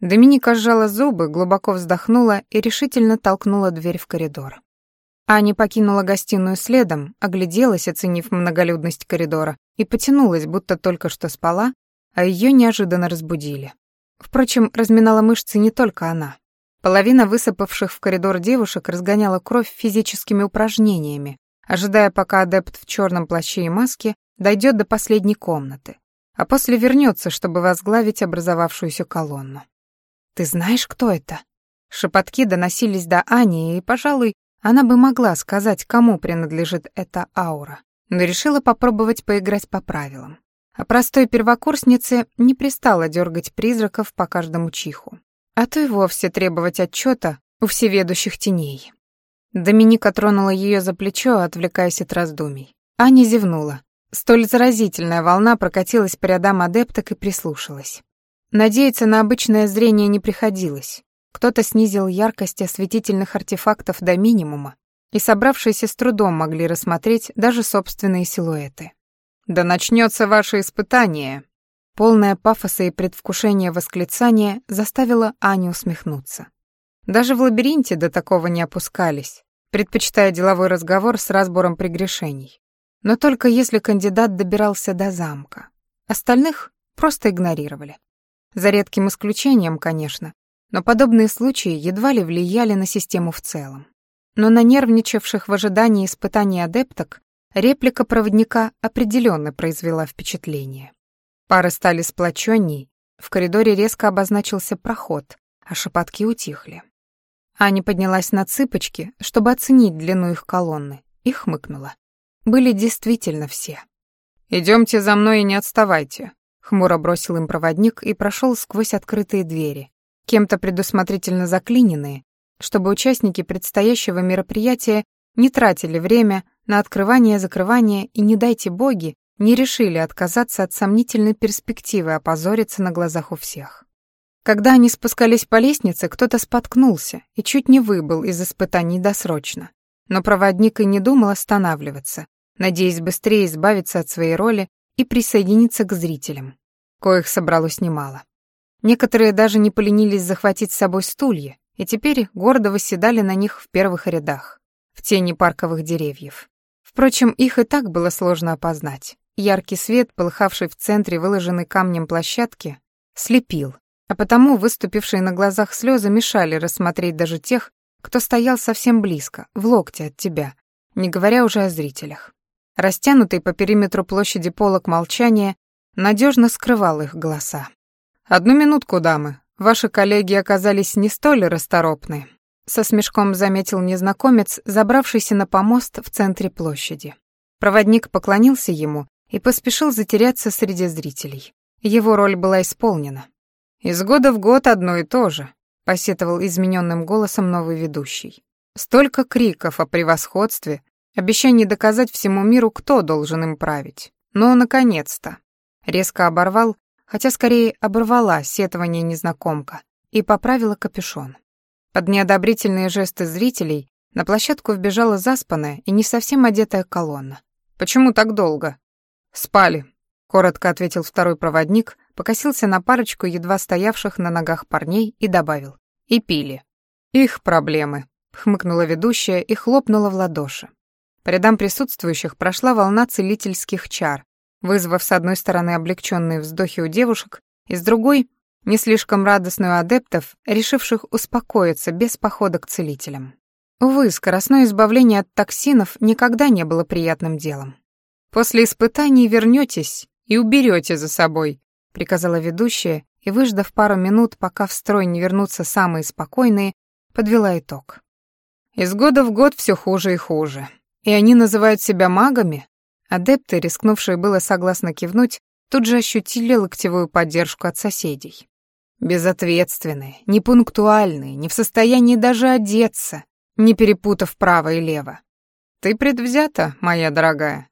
Доминика сжала зубы, глубоко вздохнула и решительно толкнула дверь в коридор. Аня покинула гостиную следом, огляделась, оценив многолюдность коридора, и потянулась, будто только что спала, а ее неожиданно разбудили. Впрочем, разминала мышцы не только она. Половина высыпавших в коридор девушек разгоняла кровь физическими упражнениями, ожидая, пока адепт в черном плаще и маске дойдет до последней комнаты, а после вернется, чтобы возглавить образовавшуюся колонну. «Ты знаешь, кто это?» Шепотки доносились до Ани, и, пожалуй, она бы могла сказать, кому принадлежит эта аура, но решила попробовать поиграть по правилам а простой первокурснице не пристало дергать призраков по каждому чиху, а то и вовсе требовать отчета у всеведущих теней. Доминика тронула ее за плечо, отвлекаясь от раздумий. Аня зевнула. Столь заразительная волна прокатилась по рядам адепток и прислушалась. Надеяться на обычное зрение не приходилось. Кто-то снизил яркость осветительных артефактов до минимума, и собравшиеся с трудом могли рассмотреть даже собственные силуэты. Да начнется ваше испытание. Полное пафоса и предвкушения восклицания заставило Аню усмехнуться. Даже в лабиринте до такого не опускались, предпочитая деловой разговор с разбором прегрешений. Но только если кандидат добирался до замка. Остальных просто игнорировали. За редким исключением, конечно, но подобные случаи едва ли влияли на систему в целом. но на нервничавших в ожидании испытаний адепток реплика проводника определенно произвела впечатление. Пары стали сплоченней, в коридоре резко обозначился проход, а шепотки утихли. Аня поднялась на цыпочки, чтобы оценить длину их колонны, и хмыкнула. Были действительно все. Идемте за мной и не отставайте», — хмуро бросил им проводник и прошел сквозь открытые двери, кем-то предусмотрительно заклиненные, чтобы участники предстоящего мероприятия не тратили время на открывание-закрывание и, не дайте боги, не решили отказаться от сомнительной перспективы опозориться на глазах у всех. Когда они спускались по лестнице, кто-то споткнулся и чуть не выбыл из испытаний досрочно. Но проводник и не думал останавливаться, надеясь быстрее избавиться от своей роли и присоединиться к зрителям, коих собралось немало. Некоторые даже не поленились захватить с собой стулья, и теперь гордо восседали на них в первых рядах, в тени парковых деревьев. Впрочем, их и так было сложно опознать. Яркий свет, полыхавший в центре выложенной камнем площадки, слепил, а потому выступившие на глазах слезы мешали рассмотреть даже тех, кто стоял совсем близко, в локте от тебя, не говоря уже о зрителях. Растянутый по периметру площади полок молчания надежно скрывал их голоса. «Одну минутку, дамы. Ваши коллеги оказались не столь расторопны», со смешком заметил незнакомец, забравшийся на помост в центре площади. Проводник поклонился ему и поспешил затеряться среди зрителей. Его роль была исполнена. «Из года в год одно и то же», — посетовал измененным голосом новый ведущий. «Столько криков о превосходстве, обещаний доказать всему миру, кто должен им править. Но, наконец-то!» Резко оборвал хотя скорее оборвала сетование незнакомка и поправила капюшон. Под неодобрительные жесты зрителей на площадку вбежала заспанная и не совсем одетая колонна. «Почему так долго?» «Спали», — коротко ответил второй проводник, покосился на парочку едва стоявших на ногах парней и добавил. «И пили». «Их проблемы», — хмыкнула ведущая и хлопнула в ладоши. По рядам присутствующих прошла волна целительских чар, вызвав с одной стороны облегченные вздохи у девушек, и с другой — не слишком радостную адептов, решивших успокоиться без похода к целителям. Увы, скоростное избавление от токсинов никогда не было приятным делом. «После испытаний вернетесь и уберете за собой», — приказала ведущая, и, выждав пару минут, пока в строй не вернутся самые спокойные, подвела итог. Из года в год все хуже и хуже. И они называют себя магами? Адепты, рискнувшие было согласно кивнуть, тут же ощутили локтевую поддержку от соседей. Безответственные, непунктуальные, не в состоянии даже одеться, не перепутав право и лево. «Ты предвзята, моя дорогая».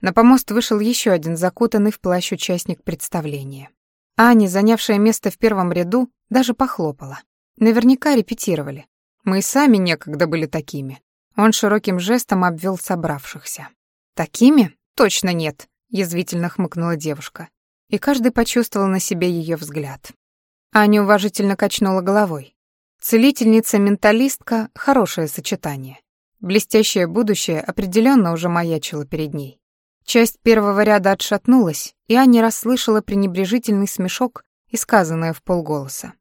На помост вышел еще один закутанный в плащ участник представления. Аня, занявшая место в первом ряду, даже похлопала. Наверняка репетировали. Мы и сами некогда были такими. Он широким жестом обвел собравшихся. «Такими? точно нет», — язвительно хмыкнула девушка. И каждый почувствовал на себе ее взгляд. Аня уважительно качнула головой. Целительница-менталистка — хорошее сочетание. Блестящее будущее определенно уже маячило перед ней. Часть первого ряда отшатнулась, и Аня расслышала пренебрежительный смешок и сказанное в полголоса.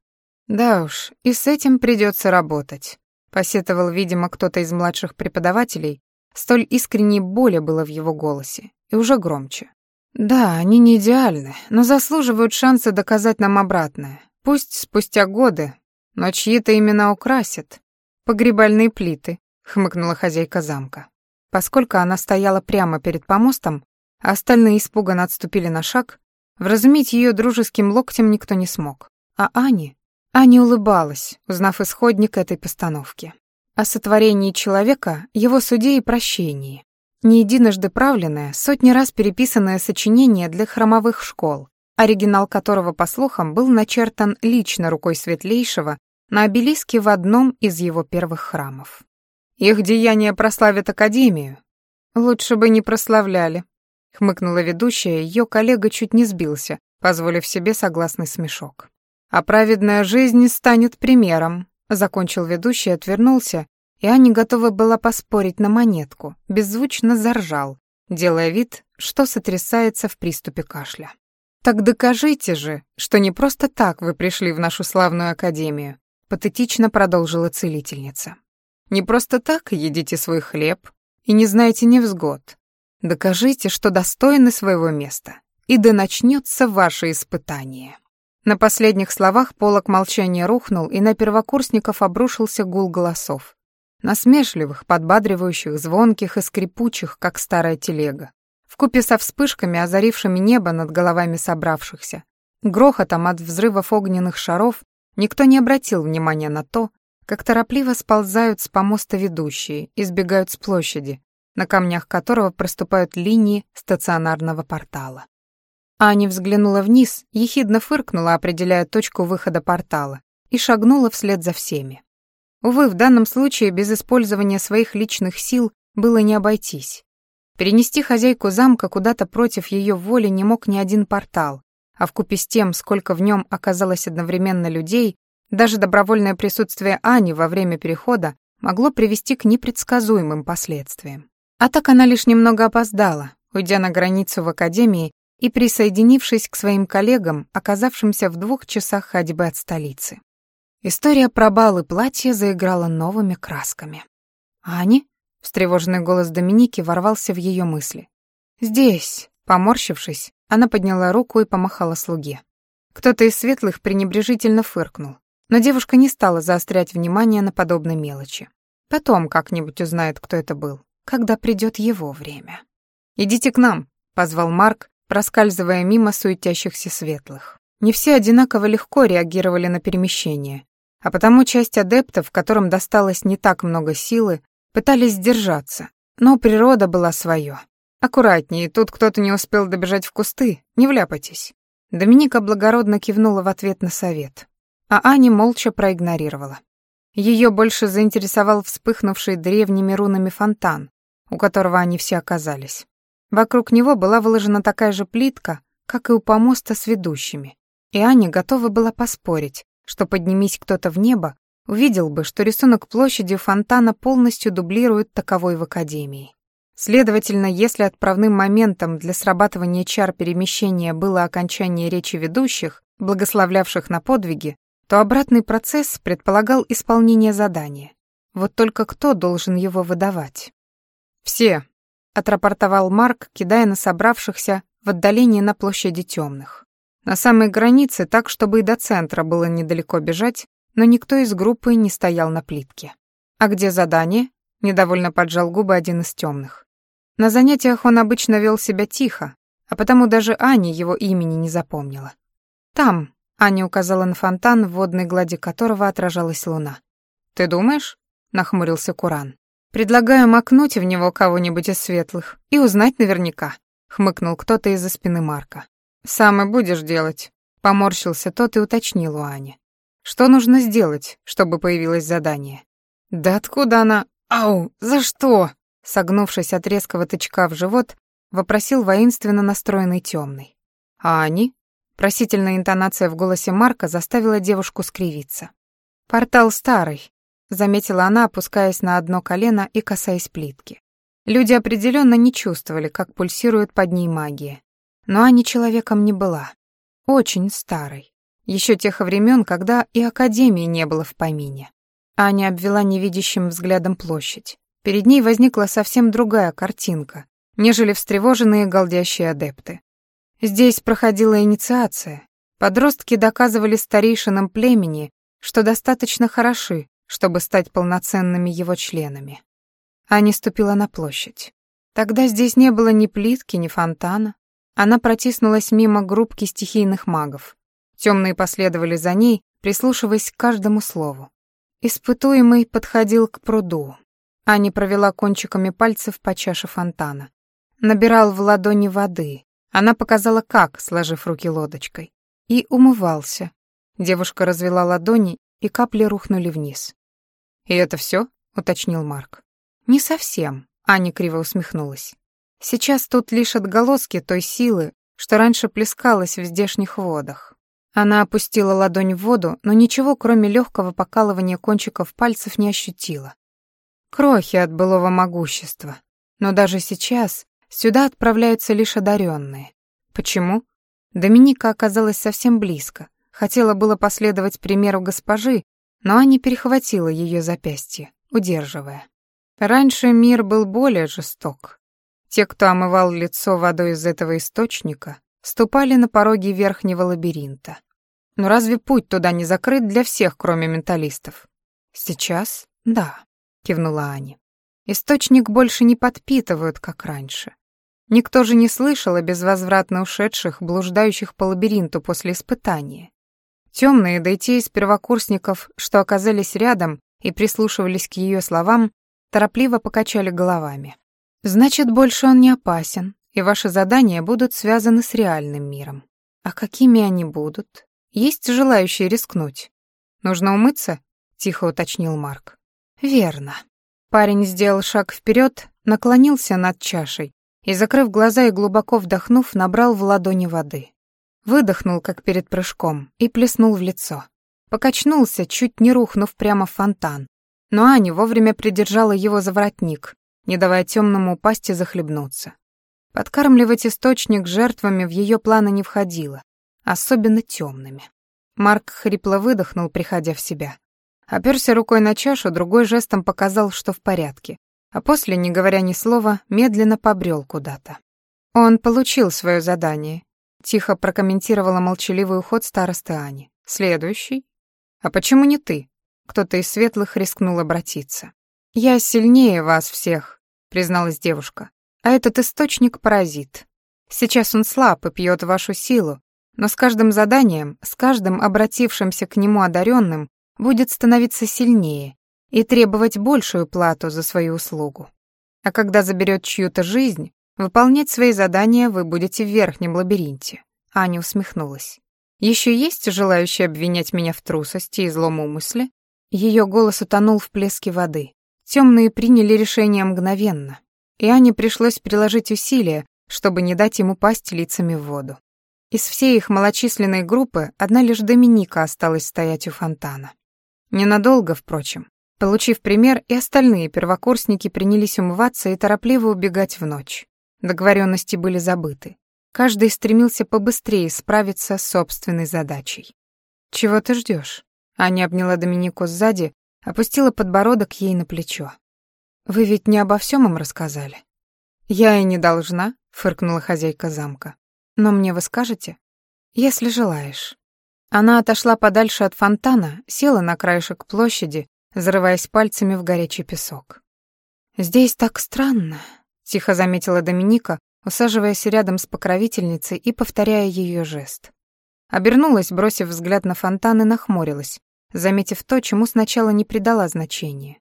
«Да уж, и с этим придется работать», — посетовал, видимо, кто-то из младших преподавателей, Столь искренней боли было в его голосе, и уже громче. «Да, они не идеальны, но заслуживают шанса доказать нам обратное. Пусть спустя годы, но чьи-то имена украсят. Погребальные плиты», — хмыкнула хозяйка замка. Поскольку она стояла прямо перед помостом, а остальные испуганно отступили на шаг, вразумить ее дружеским локтем никто не смог. А Ани? Аня улыбалась, узнав исходник этой постановки о сотворении человека, его суде и прощении. Не единожды правленное, сотни раз переписанное сочинение для храмовых школ, оригинал которого, по слухам, был начертан лично рукой Светлейшего на обелиске в одном из его первых храмов. Их деяния прославят Академию. Лучше бы не прославляли, хмыкнула ведущая, ее коллега чуть не сбился, позволив себе согласный смешок. А праведная жизнь станет примером, Закончил ведущий, отвернулся, и Аня готова была поспорить на монетку, беззвучно заржал, делая вид, что сотрясается в приступе кашля. «Так докажите же, что не просто так вы пришли в нашу славную академию», патетично продолжила целительница. Не просто так едите свой хлеб и не знаете невзгод. Докажите, что достойны своего места, и да начнется ваше испытание». На последних словах полок молчания рухнул, и на первокурсников обрушился гул голосов. Насмешливых, подбадривающих, звонких и скрипучих, как старая телега. Вкупе со вспышками, озарившими небо над головами собравшихся, грохотом от взрывов огненных шаров, никто не обратил внимания на то, как торопливо сползают с помоста ведущие и сбегают с площади, на камнях которого проступают линии стационарного портала. Аня взглянула вниз, ехидно фыркнула, определяя точку выхода портала, и шагнула вслед за всеми. Увы, в данном случае без использования своих личных сил было не обойтись. Перенести хозяйку замка куда-то против ее воли не мог ни один портал, а вкупе с тем, сколько в нем оказалось одновременно людей, даже добровольное присутствие Ани во время перехода могло привести к непредсказуемым последствиям. А так она лишь немного опоздала, уйдя на границу в академии и присоединившись к своим коллегам, оказавшимся в двух часах ходьбы от столицы. История про бал и платье заиграла новыми красками. «Ани?» — встревоженный голос Доминики ворвался в ее мысли. «Здесь», — поморщившись, она подняла руку и помахала слуге. Кто-то из светлых пренебрежительно фыркнул, но девушка не стала заострять внимание на подобной мелочи. Потом как-нибудь узнает, кто это был, когда придет его время. «Идите к нам», — позвал Марк, проскальзывая мимо суетящихся светлых. Не все одинаково легко реагировали на перемещение, а потому часть адептов, которым досталось не так много силы, пытались сдержаться, но природа была свое. Аккуратнее, тут кто-то не успел добежать в кусты, не вляпайтесь. Доминика благородно кивнула в ответ на совет, а Аня молча проигнорировала. Ее больше заинтересовал вспыхнувший древними рунами фонтан, у которого они все оказались. Вокруг него была выложена такая же плитка, как и у помоста с ведущими, и Аня готова была поспорить, что поднимись кто-то в небо, увидел бы, что рисунок площади фонтана полностью дублирует таковой в Академии. Следовательно, если отправным моментом для срабатывания чар перемещения было окончание речи ведущих, благословлявших на подвиги, то обратный процесс предполагал исполнение задания. Вот только кто должен его выдавать? «Все», — отрапортовал Марк, кидая на собравшихся в отдалении на площади темных. На самой границе, так, чтобы и до центра было недалеко бежать, но никто из группы не стоял на плитке. «А где задание?» — недовольно поджал губы один из темных. На занятиях он обычно вел себя тихо, а потому даже Аня его имени не запомнила. «Там», — Аня указала на фонтан, в водной глади которого отражалась луна. «Ты думаешь?» — нахмурился Куран. «Предлагаю макнуть в него кого-нибудь из светлых и узнать наверняка», — хмыкнул кто-то из-за спины Марка. «Сам и будешь делать», — поморщился тот и уточнил у Ани. «Что нужно сделать, чтобы появилось задание?» «Да откуда она? Ау, за что?» Согнувшись от резкого тычка в живот, вопросил воинственно настроенный темный. «А они?» Просительная интонация в голосе Марка заставила девушку скривиться. «Портал старый», — заметила она, опускаясь на одно колено и касаясь плитки. Люди определенно не чувствовали, как пульсирует под ней магия. Но Аня человеком не была. Очень старой. Еще тех времен, когда и Академии не было в помине. Аня обвела невидящим взглядом площадь. Перед ней возникла совсем другая картинка, нежели встревоженные галдящие адепты. Здесь проходила инициация. Подростки доказывали старейшинам племени, что достаточно хороши, чтобы стать полноценными его членами. Аня ступила на площадь. Тогда здесь не было ни плитки, ни фонтана, она протиснулась мимо группки стихийных магов. Темные последовали за ней, прислушиваясь к каждому слову. Испытуемый подходил к пруду. Аня провела кончиками пальцев по чаше фонтана. Набирал в ладони воды. Она показала, как, сложив руки лодочкой. И умывался. Девушка развела ладони, и капли рухнули вниз. «И это все? уточнил Марк. «Не совсем», — Аня криво усмехнулась. Сейчас тут лишь отголоски той силы, что раньше плескалась в здешних водах. Она опустила ладонь в воду, но ничего, кроме легкого покалывания кончиков пальцев, не ощутила. Крохи от былого могущества. Но даже сейчас сюда отправляются лишь одаренные. Почему? Доминика оказалась совсем близко. Хотела было последовать примеру госпожи, но Аня перехватила ее запястье удерживая. Раньше мир был более жесток. Те, кто омывал лицо водой из этого источника, ступали на пороги верхнего лабиринта. Но разве путь туда не закрыт для всех, кроме менталистов? Сейчас — да, кивнула Аня. Источник больше не подпитывают, как раньше. Никто же не слышал о безвозвратно ушедших, блуждающих по лабиринту после испытания. Темные, да и те из первокурсников, что оказались рядом и прислушивались к ее словам, торопливо покачали головами. «Значит, больше он не опасен, и ваши задания будут связаны с реальным миром. А какими они будут? Есть желающие рискнуть? Нужно умыться? Тихо уточнил Марк. Верно. Парень сделал шаг вперед, наклонился над чашей и, закрыв глаза и глубоко вдохнув, набрал в ладони воды. Выдохнул, как перед прыжком, и плеснул в лицо. Покачнулся, чуть не рухнув прямо в фонтан. Но Аня вовремя придержала его за воротник, не давая темному упасть и захлебнуться. Подкармливать источник жертвами в ее планы не входило, особенно темными. Марк хрипло выдохнул, приходя в себя. Оперся рукой на чашу, другой жестом показал, что в порядке, а после, не говоря ни слова, медленно побрел куда-то. Он получил свое задание. Тихо прокомментировала молчаливый уход старосты Ани. Следующий? А почему не ты? Кто-то из светлых рискнул обратиться. Я сильнее вас всех, призналась девушка. А этот источник паразит. Сейчас он слаб и пьет вашу силу, но с каждым заданием, с каждым обратившимся к нему одаренным, будет становиться сильнее и требовать большую плату за свою услугу. А когда заберет чью-то жизнь, выполнять свои задания вы будете в верхнем лабиринте. Аня усмехнулась. Еще есть желающие обвинять меня в трусости и злом умысле? Ее голос утонул в плеске воды. Темные приняли решение мгновенно, и Ане пришлось приложить усилия, чтобы не дать ему пасть лицами в воду. Из всей их малочисленной группы одна лишь Доминика осталась стоять у фонтана. Ненадолго, впрочем. Получив пример, и остальные первокурсники принялись умываться и торопливо убегать в ночь. Договоренности были забыты. Каждый стремился побыстрее справиться с собственной задачей. «Чего ты ждешь? Аня обняла Доминику сзади, опустила подбородок ей на плечо. «Вы ведь не обо всем им рассказали?» «Я и не должна», — фыркнула хозяйка замка. Но мне вы скажете? Если желаешь. Она отошла подальше от фонтана, села на краешек площади, зарываясь пальцами в горячий песок. «Здесь так странно», — тихо заметила Доминика, усаживаясь рядом с покровительницей и повторяя ее жест. Обернулась, бросив взгляд на фонтан и нахмурилась, заметив то, чему сначала не придала значения.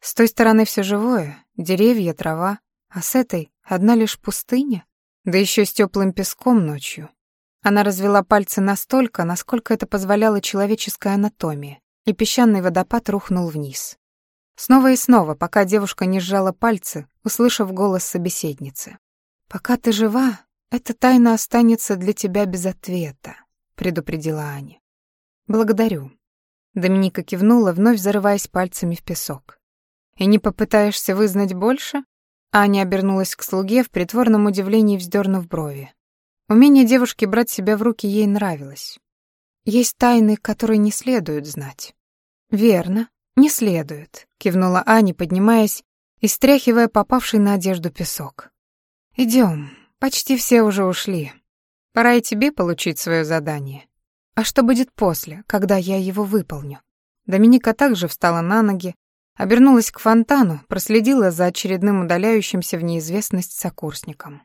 С той стороны все живое, деревья, трава, а с этой одна лишь пустыня. Да еще с теплым песком ночью. Она развела пальцы настолько, насколько это позволяла человеческая анатомия, и песчаный водопад рухнул вниз. Снова и снова, пока девушка не сжала пальцы, услышав голос собеседницы. «Пока ты жива, эта тайна останется для тебя без ответа», — предупредила Аня. «Благодарю». Доминика кивнула, вновь зарываясь пальцами в песок. «И не попытаешься вызнать больше?» Аня обернулась к слуге в притворном удивлении, вздернув брови. Умение девушки брать себя в руки ей нравилось. Есть тайны, которые не следует знать. Верно, не следует, кивнула Аня, поднимаясь и стряхивая попавший на одежду песок. Идем, почти все уже ушли. Пора и тебе получить свое задание. А что будет после, когда я его выполню? Доминика также встала на ноги, Обернулась к фонтану, проследила за очередным удаляющимся в неизвестность сокурсником.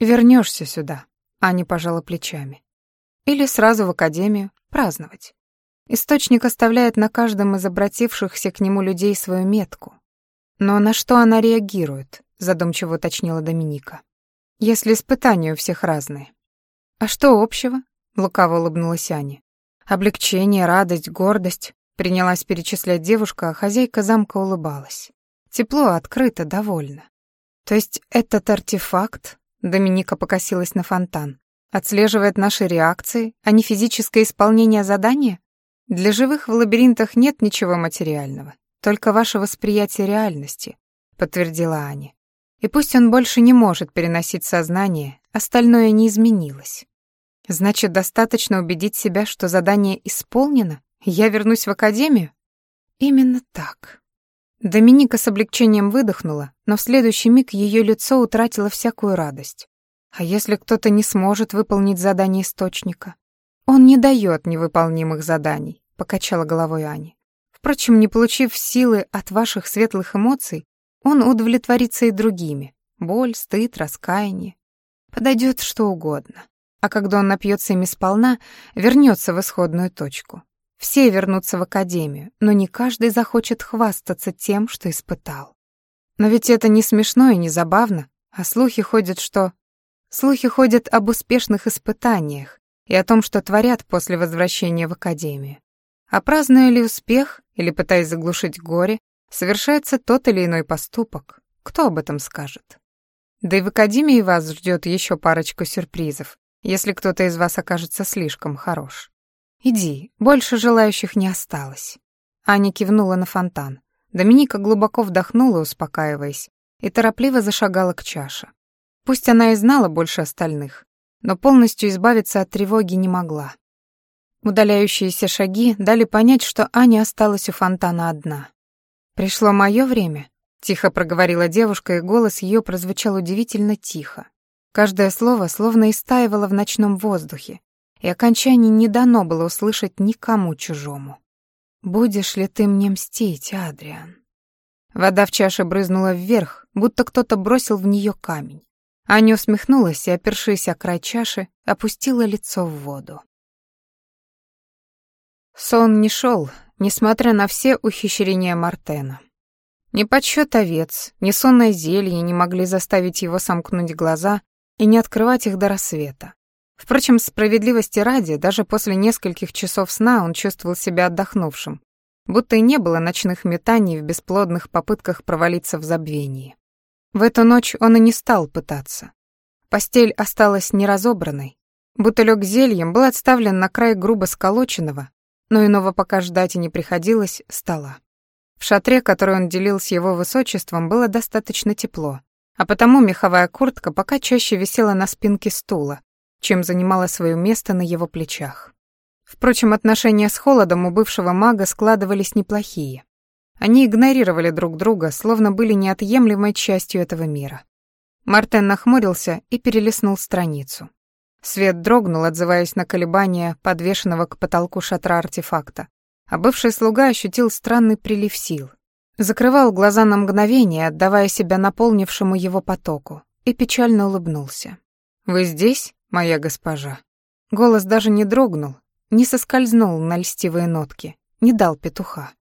Вернешься сюда», — Аня пожала плечами. «Или сразу в академию праздновать. Источник оставляет на каждом из обратившихся к нему людей свою метку. Но на что она реагирует?» — задумчиво уточнила Доминика. «Если испытания у всех разные». «А что общего?» — лукаво улыбнулась Аня. «Облегчение, радость, гордость. Принялась перечислять девушка, а хозяйка замка улыбалась. Тепло, открыто, довольно. То есть этот артефакт, Доминика покосилась на фонтан, отслеживает наши реакции, а не физическое исполнение задания? Для живых в лабиринтах нет ничего материального, только ваше восприятие реальности, подтвердила Аня. И пусть он больше не может переносить сознание, остальное не изменилось. Значит, достаточно убедить себя, что задание исполнено, я вернусь в академию? Именно так. Доминика с облегчением выдохнула, но в следующий миг ее лицо утратило всякую радость. А если кто-то не сможет выполнить задание источника? Он не дает невыполнимых заданий, покачала головой Аня. Впрочем, не получив силы от ваших светлых эмоций, он удовлетворится и другими. Боль, стыд, раскаяние. Подойдет что угодно. А когда он напьется ими сполна, вернется в исходную точку. Все вернутся в академию, но не каждый захочет хвастаться тем, что испытал. Но ведь это не смешно и не забавно, а слухи ходят, что... Слухи ходят об успешных испытаниях и о том, что творят после возвращения в академию. А празднуя ли успех или пытаясь заглушить горе, совершается тот или иной поступок. Кто об этом скажет? Да и в академии вас ждет еще парочку сюрпризов, если кто-то из вас окажется слишком хорош. «Иди, больше желающих не осталось». Аня кивнула на фонтан. Доминика глубоко вдохнула, успокаиваясь, и торопливо зашагала к чаше. Пусть она и знала больше остальных, но полностью избавиться от тревоги не могла. Удаляющиеся шаги дали понять, что Аня осталась у фонтана одна. «Пришло мое время», — тихо проговорила девушка, и голос ее прозвучал удивительно тихо. Каждое слово словно истаивало в ночном воздухе, и окончание не дано было услышать никому чужому. «Будешь ли ты мне мстить, Адриан?» Вода в чаше брызнула вверх, будто кто-то бросил в нее камень. Аня усмехнулась и, опершись о край чаши, опустила лицо в воду. Сон не шел, несмотря на все ухищрения Мартена. Ни подсчет овец, ни сонное зелье не могли заставить его сомкнуть глаза и не открывать их до рассвета. Впрочем, справедливости ради, даже после нескольких часов сна он чувствовал себя отдохнувшим, будто и не было ночных метаний в бесплодных попытках провалиться в забвении. В эту ночь он и не стал пытаться. Постель осталась неразобранной. Бутылек зельем был отставлен на край грубо сколоченного, но иного пока ждать и не приходилось, стола. В шатре, который он делил с его высочеством, было достаточно тепло, а потому меховая куртка пока чаще висела на спинке стула, чем занимала свое место на его плечах. Впрочем, отношения с холодом у бывшего мага складывались неплохие. Они игнорировали друг друга, словно были неотъемлемой частью этого мира. Мартен нахмурился и перелистнул страницу. Свет дрогнул, отзываясь на колебания подвешенного к потолку шатра артефакта, а бывший слуга ощутил странный прилив сил. Закрывал глаза на мгновение, отдавая себя наполнившему его потоку, и печально улыбнулся. «Вы здесь?» моя госпожа». Голос даже не дрогнул, не соскользнул на льстивые нотки, не дал петуха.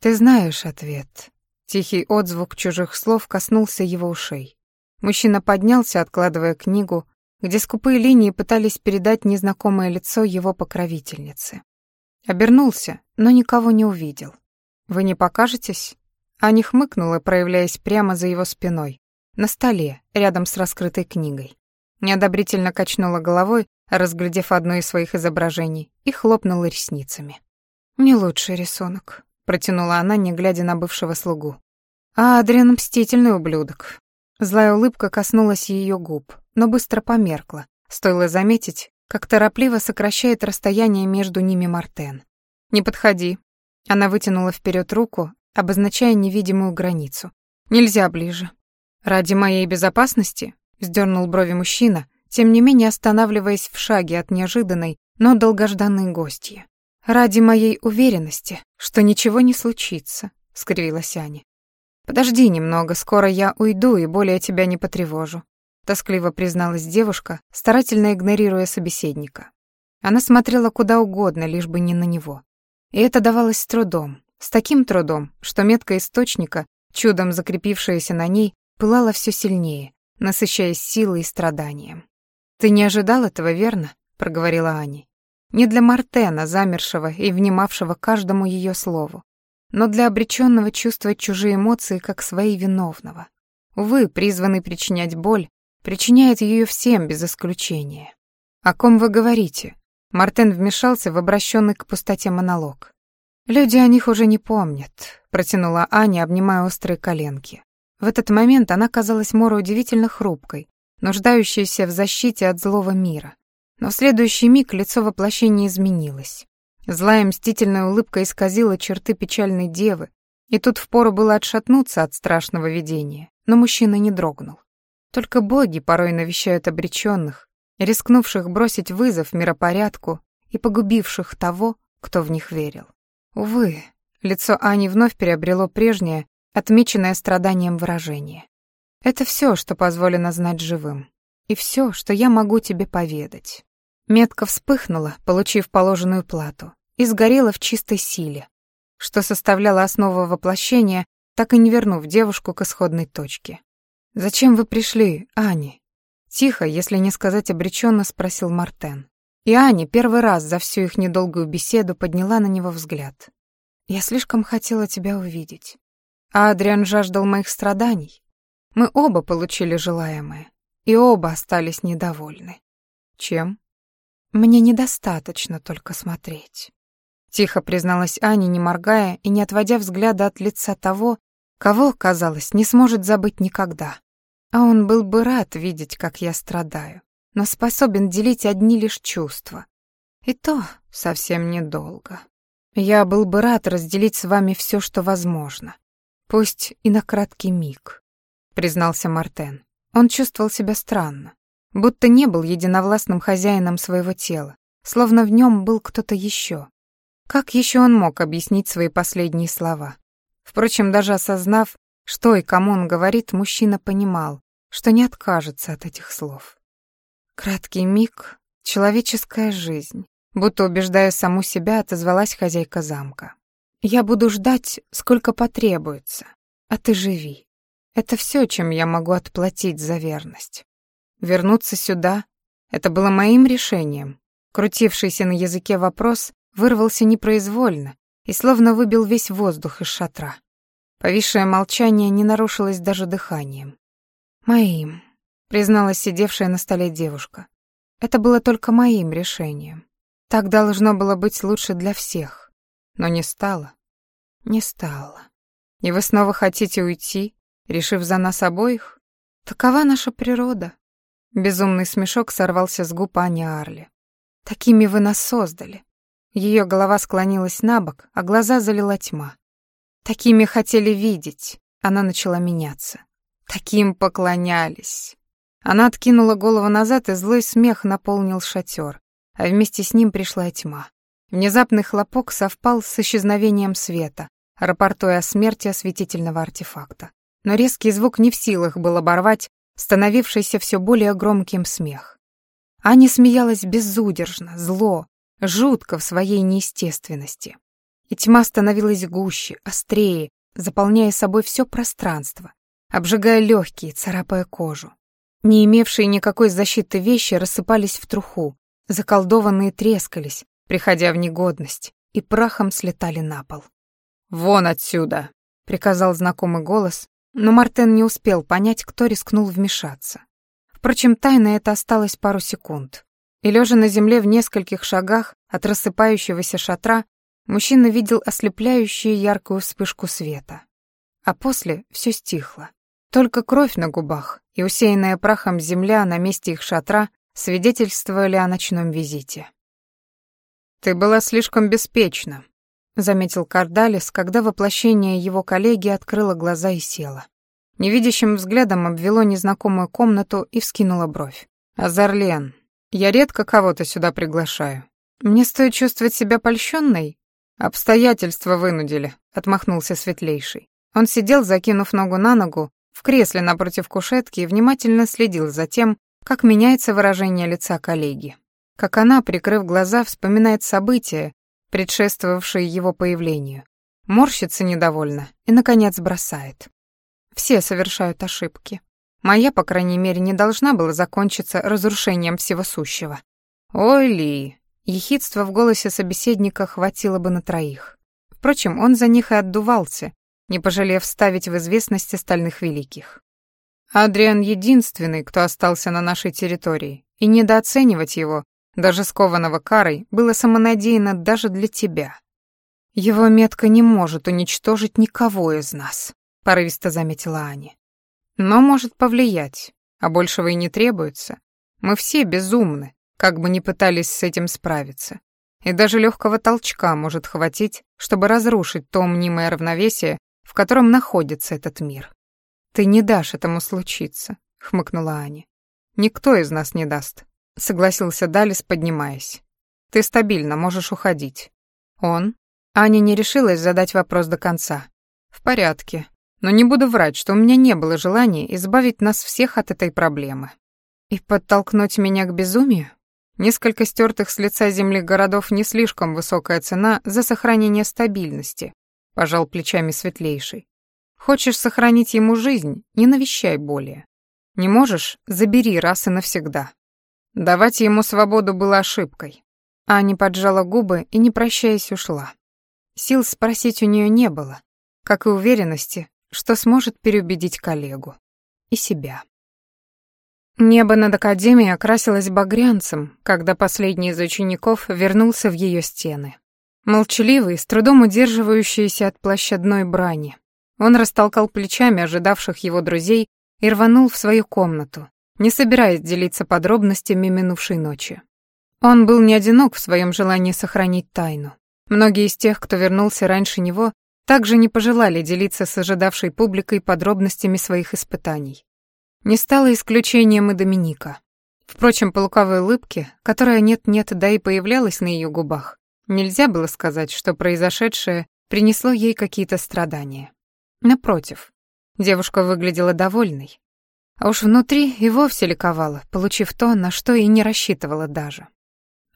«Ты знаешь ответ». Тихий отзвук чужих слов коснулся его ушей. Мужчина поднялся, откладывая книгу, где скупые линии пытались передать незнакомое лицо его покровительницы. Обернулся, но никого не увидел. «Вы не покажетесь?» Аня хмыкнула, проявляясь прямо за его спиной, на столе, рядом с раскрытой книгой неодобрительно качнула головой, разглядев одно из своих изображений, и хлопнула ресницами. «Не лучший рисунок», — протянула она, не глядя на бывшего слугу. «А Адриан мстительный ублюдок». Злая улыбка коснулась ее губ, но быстро померкла. Стоило заметить, как торопливо сокращает расстояние между ними Мартен. «Не подходи». Она вытянула вперед руку, обозначая невидимую границу. «Нельзя ближе». «Ради моей безопасности?» Вздернул брови мужчина, тем не менее останавливаясь в шаге от неожиданной, но долгожданной гостьи. «Ради моей уверенности, что ничего не случится», — скривилась Аня. «Подожди немного, скоро я уйду и более тебя не потревожу», — тоскливо призналась девушка, старательно игнорируя собеседника. Она смотрела куда угодно, лишь бы не на него. И это давалось с трудом, с таким трудом, что метка источника, чудом закрепившаяся на ней, пылала все сильнее, насыщаясь силой и страданием. «Ты не ожидал этого, верно?» — проговорила Аня. Не для Мартена, замершего и внимавшего каждому ее слову, но для обреченного чувствовать чужие эмоции как свои виновного. Увы, призванный причинять боль, причиняет ее всем без исключения. «О ком вы говорите?» Мартен вмешался в обращенный к пустоте монолог. «Люди о них уже не помнят», — протянула Аня, обнимая острые коленки. В этот момент она казалась Моро удивительно хрупкой, нуждающейся в защите от злого мира. Но в следующий миг лицо воплощения изменилось. Злая мстительная улыбка исказила черты печальной девы, И тут впору было отшатнуться от страшного видения, но мужчина не дрогнул. Только боги порой навещают обреченных, рискнувших бросить вызов миропорядку и погубивших того, кто в них верил. Увы, лицо Ани вновь приобрело прежнее, отмеченное страданием выражение. Это все, что позволено знать живым. И все, что я могу тебе поведать. Метка вспыхнула, получив положенную плату, и сгорела в чистой силе, что составляло основу воплощения, так и не вернув девушку к исходной точке. «Зачем вы пришли, Ани?» Тихо, если не сказать обреченно, спросил Мартен. И Ани первый раз за всю их недолгую беседу подняла на него взгляд. «Я слишком хотела тебя увидеть. А Адриан жаждал моих страданий. Мы оба получили желаемое, и оба остались недовольны. Чем? Мне недостаточно только смотреть. Тихо призналась Аня, не моргая и не отводя взгляда от лица того, кого, казалось, не сможет забыть никогда. А он был бы рад видеть, как я страдаю, но способен делить одни лишь чувства. И то совсем недолго. Я был бы рад разделить с вами все, что возможно. Пусть и на краткий миг, признался Мартен. Он чувствовал себя странно, будто не был единовластным хозяином своего тела, словно в нем был кто-то еще. Как еще он мог объяснить свои последние слова? Впрочем, даже осознав, что и кому он говорит, мужчина понимал, что не откажется от этих слов. Краткий миг, человеческая жизнь, будто убеждая саму себя, отозвалась хозяйка замка. Я буду ждать, сколько потребуется, а ты живи. Это все, чем я могу отплатить за верность. Вернуться сюда — это было моим решением. Крутившийся на языке вопрос вырвался непроизвольно и словно выбил весь воздух из шатра. Повисшее молчание не нарушилось даже дыханием. «Моим», — призналась сидевшая на столе девушка. «Это было только моим решением. Так должно было быть лучше для всех. Но не стало. Не стало. И вы снова хотите уйти, решив за нас обоих? Такова наша природа. Безумный смешок сорвался с губ Ани Арли. Такими вы нас создали. Ее голова склонилась на бок, а глаза залила тьма. Такими хотели видеть. Она начала меняться. Таким поклонялись. Она откинула голову назад, и злой смех наполнил шатер, а вместе с ним пришла тьма. Внезапный хлопок совпал с исчезновением света, рапортуя о смерти осветительного артефакта но резкий звук не в силах был оборвать становившийся все более громким смех. Аня смеялась безудержно, зло, жутко в своей неестественности. И тьма становилась гуще, острее, заполняя собой все пространство, обжигая легкие, царапая кожу. Не имевшие никакой защиты вещи рассыпались в труху, заколдованные трескались, приходя в негодность, и прахом слетали на пол. «Вон отсюда!» — приказал знакомый голос, но Мартен не успел понять, кто рискнул вмешаться. Впрочем, тайна эта осталась пару секунд. И лежа на земле в нескольких шагах от рассыпающегося шатра, мужчина видел ослепляющую яркую вспышку света. А после все стихло. Только кровь на губах и усеянная прахом земля на месте их шатра свидетельствовали о ночном визите. «Ты была слишком беспечна», заметил Кардалис, когда воплощение его коллеги открыло глаза и село. Невидящим взглядом обвело незнакомую комнату и вскинула бровь. «Азарлен, я редко кого-то сюда приглашаю. Мне стоит чувствовать себя польщенной?» «Обстоятельства вынудили», — отмахнулся Светлейший. Он сидел, закинув ногу на ногу, в кресле напротив кушетки и внимательно следил за тем, как меняется выражение лица коллеги. Как она, прикрыв глаза, вспоминает события, предшествовавшие его появлению. Морщится недовольно и, наконец, бросает. Все совершают ошибки. Моя, по крайней мере, не должна была закончиться разрушением всего сущего. «Ой, Ли!» Ехидства в голосе собеседника хватило бы на троих. Впрочем, он за них и отдувался, не пожалев ставить в известность остальных великих. Адриан единственный, кто остался на нашей территории, и недооценивать его даже скованного карой, было самонадеянно даже для тебя. Его метка не может уничтожить никого из нас, порывисто заметила Аня. Но может повлиять, а большего и не требуется. Мы все безумны, как бы ни пытались с этим справиться. И даже легкого толчка может хватить, чтобы разрушить то мнимое равновесие, в котором находится этот мир. «Ты не дашь этому случиться», — хмыкнула Аня. «Никто из нас не даст», — согласился Далис, поднимаясь. «Ты стабильно, можешь уходить». «Он?» Аня не решилась задать вопрос до конца. «В порядке, но не буду врать, что у меня не было желания избавить нас всех от этой проблемы. И подтолкнуть меня к безумию? Несколько стертых с лица земли городов не слишком высокая цена за сохранение стабильности, пожал плечами светлейший. Хочешь сохранить ему жизнь, не навещай более. Не можешь — забери раз и навсегда. Давать ему свободу было ошибкой. Аня поджала губы и, не прощаясь, ушла. Сил спросить у нее не было, как и уверенности, что сможет переубедить коллегу и себя. Небо над Академией окрасилось багрянцем, когда последний из учеников вернулся в ее стены. Молчаливый, с трудом удерживающийся от площадной брани. Он растолкал плечами ожидавших его друзей и рванул в свою комнату, не собираясь делиться подробностями минувшей ночи. Он был не одинок в своем желании сохранить тайну. Многие из тех, кто вернулся раньше него, также не пожелали делиться с ожидавшей публикой подробностями своих испытаний. Не стало исключением и Доминика. Впрочем, по лукавой улыбке, которая нет-нет, да и появлялась на ее губах, нельзя было сказать, что произошедшее принесло ей какие-то страдания. Напротив, девушка выглядела довольной. А уж внутри и вовсе ликовала, получив то, на что и не рассчитывала даже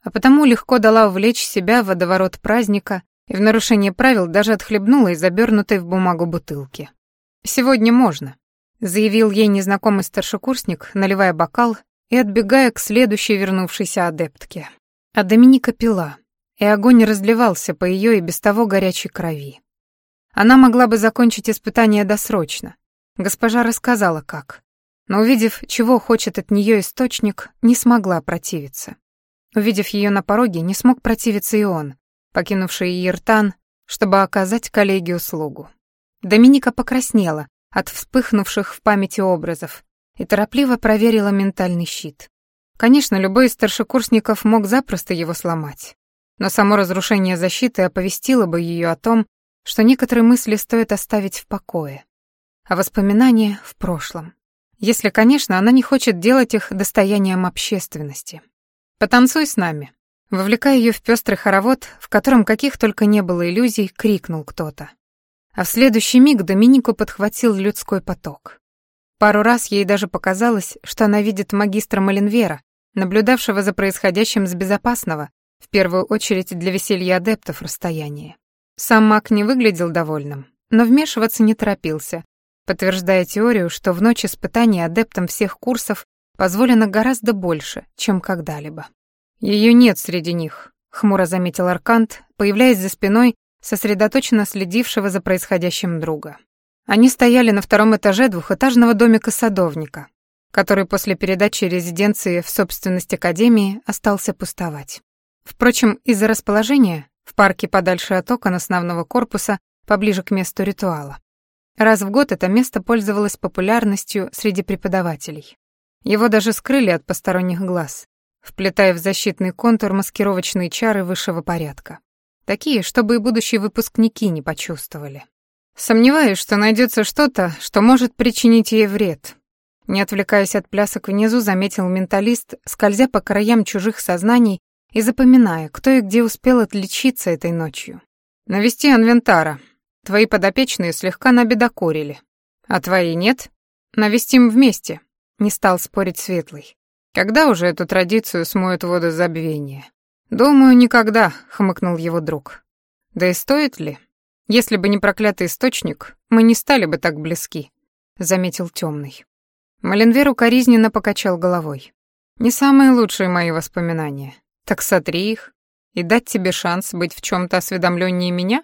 а потому легко дала увлечь себя в водоворот праздника и в нарушение правил даже отхлебнула из обернутой в бумагу бутылки. «Сегодня можно», — заявил ей незнакомый старшекурсник, наливая бокал и отбегая к следующей вернувшейся адептке. А Доминика пила, и огонь разливался по ее и без того горячей крови. Она могла бы закончить испытание досрочно. Госпожа рассказала, как. Но увидев, чего хочет от нее источник, не смогла противиться. Увидев ее на пороге, не смог противиться и он, покинувший Ертан, чтобы оказать коллеге услугу. Доминика покраснела от вспыхнувших в памяти образов и торопливо проверила ментальный щит. Конечно, любой из старшекурсников мог запросто его сломать, но само разрушение защиты оповестило бы ее о том, что некоторые мысли стоит оставить в покое, а воспоминания — в прошлом. Если, конечно, она не хочет делать их достоянием общественности. «Потанцуй с нами». Вовлекая ее в пестрый хоровод, в котором каких только не было иллюзий, крикнул кто-то. А в следующий миг Доминику подхватил людской поток. Пару раз ей даже показалось, что она видит магистра Маленвера, наблюдавшего за происходящим с безопасного, в первую очередь для веселья адептов расстояния. Сам маг не выглядел довольным, но вмешиваться не торопился, подтверждая теорию, что в ночь испытаний адептам всех курсов позволено гораздо больше, чем когда-либо. Ее нет среди них, хмуро заметил Аркант, появляясь за спиной сосредоточенно следившего за происходящим друга. Они стояли на втором этаже двухэтажного домика садовника, который после передачи резиденции в собственность Академии остался пустовать. Впрочем, из-за расположения в парке подальше от окон основного корпуса, поближе к месту ритуала. Раз в год это место пользовалось популярностью среди преподавателей. Его даже скрыли от посторонних глаз, вплетая в защитный контур маскировочные чары высшего порядка. Такие, чтобы и будущие выпускники не почувствовали. Сомневаюсь, что найдется что-то, что может причинить ей вред. Не отвлекаясь от плясок внизу, заметил менталист, скользя по краям чужих сознаний и запоминая, кто и где успел отличиться этой ночью. «Навести инвентара. Твои подопечные слегка набедокурили. А твои нет? Навестим вместе. Не стал спорить Светлый. Когда уже эту традицию смоют воды забвения? Думаю, никогда, хмыкнул его друг. Да и стоит ли? Если бы не проклятый источник, мы не стали бы так близки, заметил темный. Маленвер укоризненно покачал головой. Не самые лучшие мои воспоминания. Так сотри их и дать тебе шанс быть в чем то осведомленнее меня?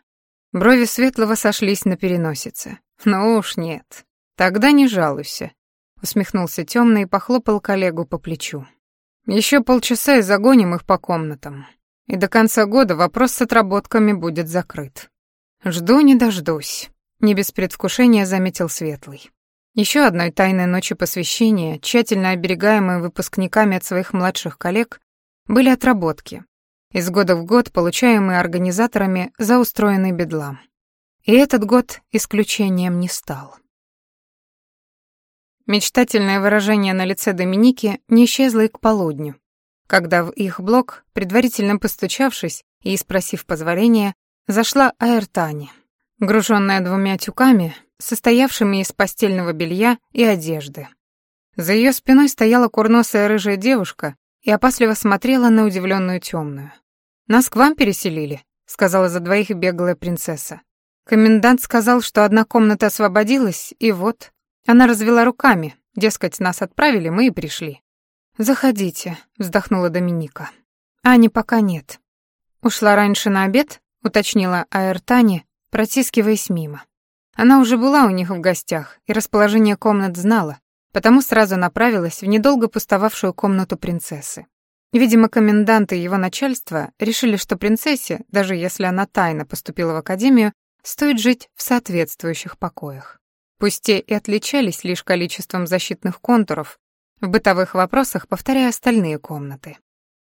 Брови Светлого сошлись на переносице. Ну уж нет. Тогда не жалуйся усмехнулся темный и похлопал коллегу по плечу. Еще полчаса и загоним их по комнатам. И до конца года вопрос с отработками будет закрыт. Жду не дождусь, не без предвкушения заметил Светлый. Еще одной тайной ночи посвящения, тщательно оберегаемой выпускниками от своих младших коллег, были отработки, из года в год получаемые организаторами за устроенный бедлам. И этот год исключением не стал. Мечтательное выражение на лице Доминики не исчезло и к полудню, когда в их блок, предварительно постучавшись и спросив позволения, зашла Аэртани, груженная двумя тюками, состоявшими из постельного белья и одежды. За ее спиной стояла курносая рыжая девушка и опасливо смотрела на удивленную темную. «Нас к вам переселили», — сказала за двоих беглая принцесса. Комендант сказал, что одна комната освободилась, и вот. Она развела руками, дескать, нас отправили, мы и пришли. «Заходите», — вздохнула Доминика. «Ани пока нет». «Ушла раньше на обед?» — уточнила Аэртани, протискиваясь мимо. Она уже была у них в гостях и расположение комнат знала, потому сразу направилась в недолго пустовавшую комнату принцессы. Видимо, комендант и его начальство решили, что принцессе, даже если она тайно поступила в академию, стоит жить в соответствующих покоях. Пусть те и отличались лишь количеством защитных контуров, в бытовых вопросах повторяя остальные комнаты.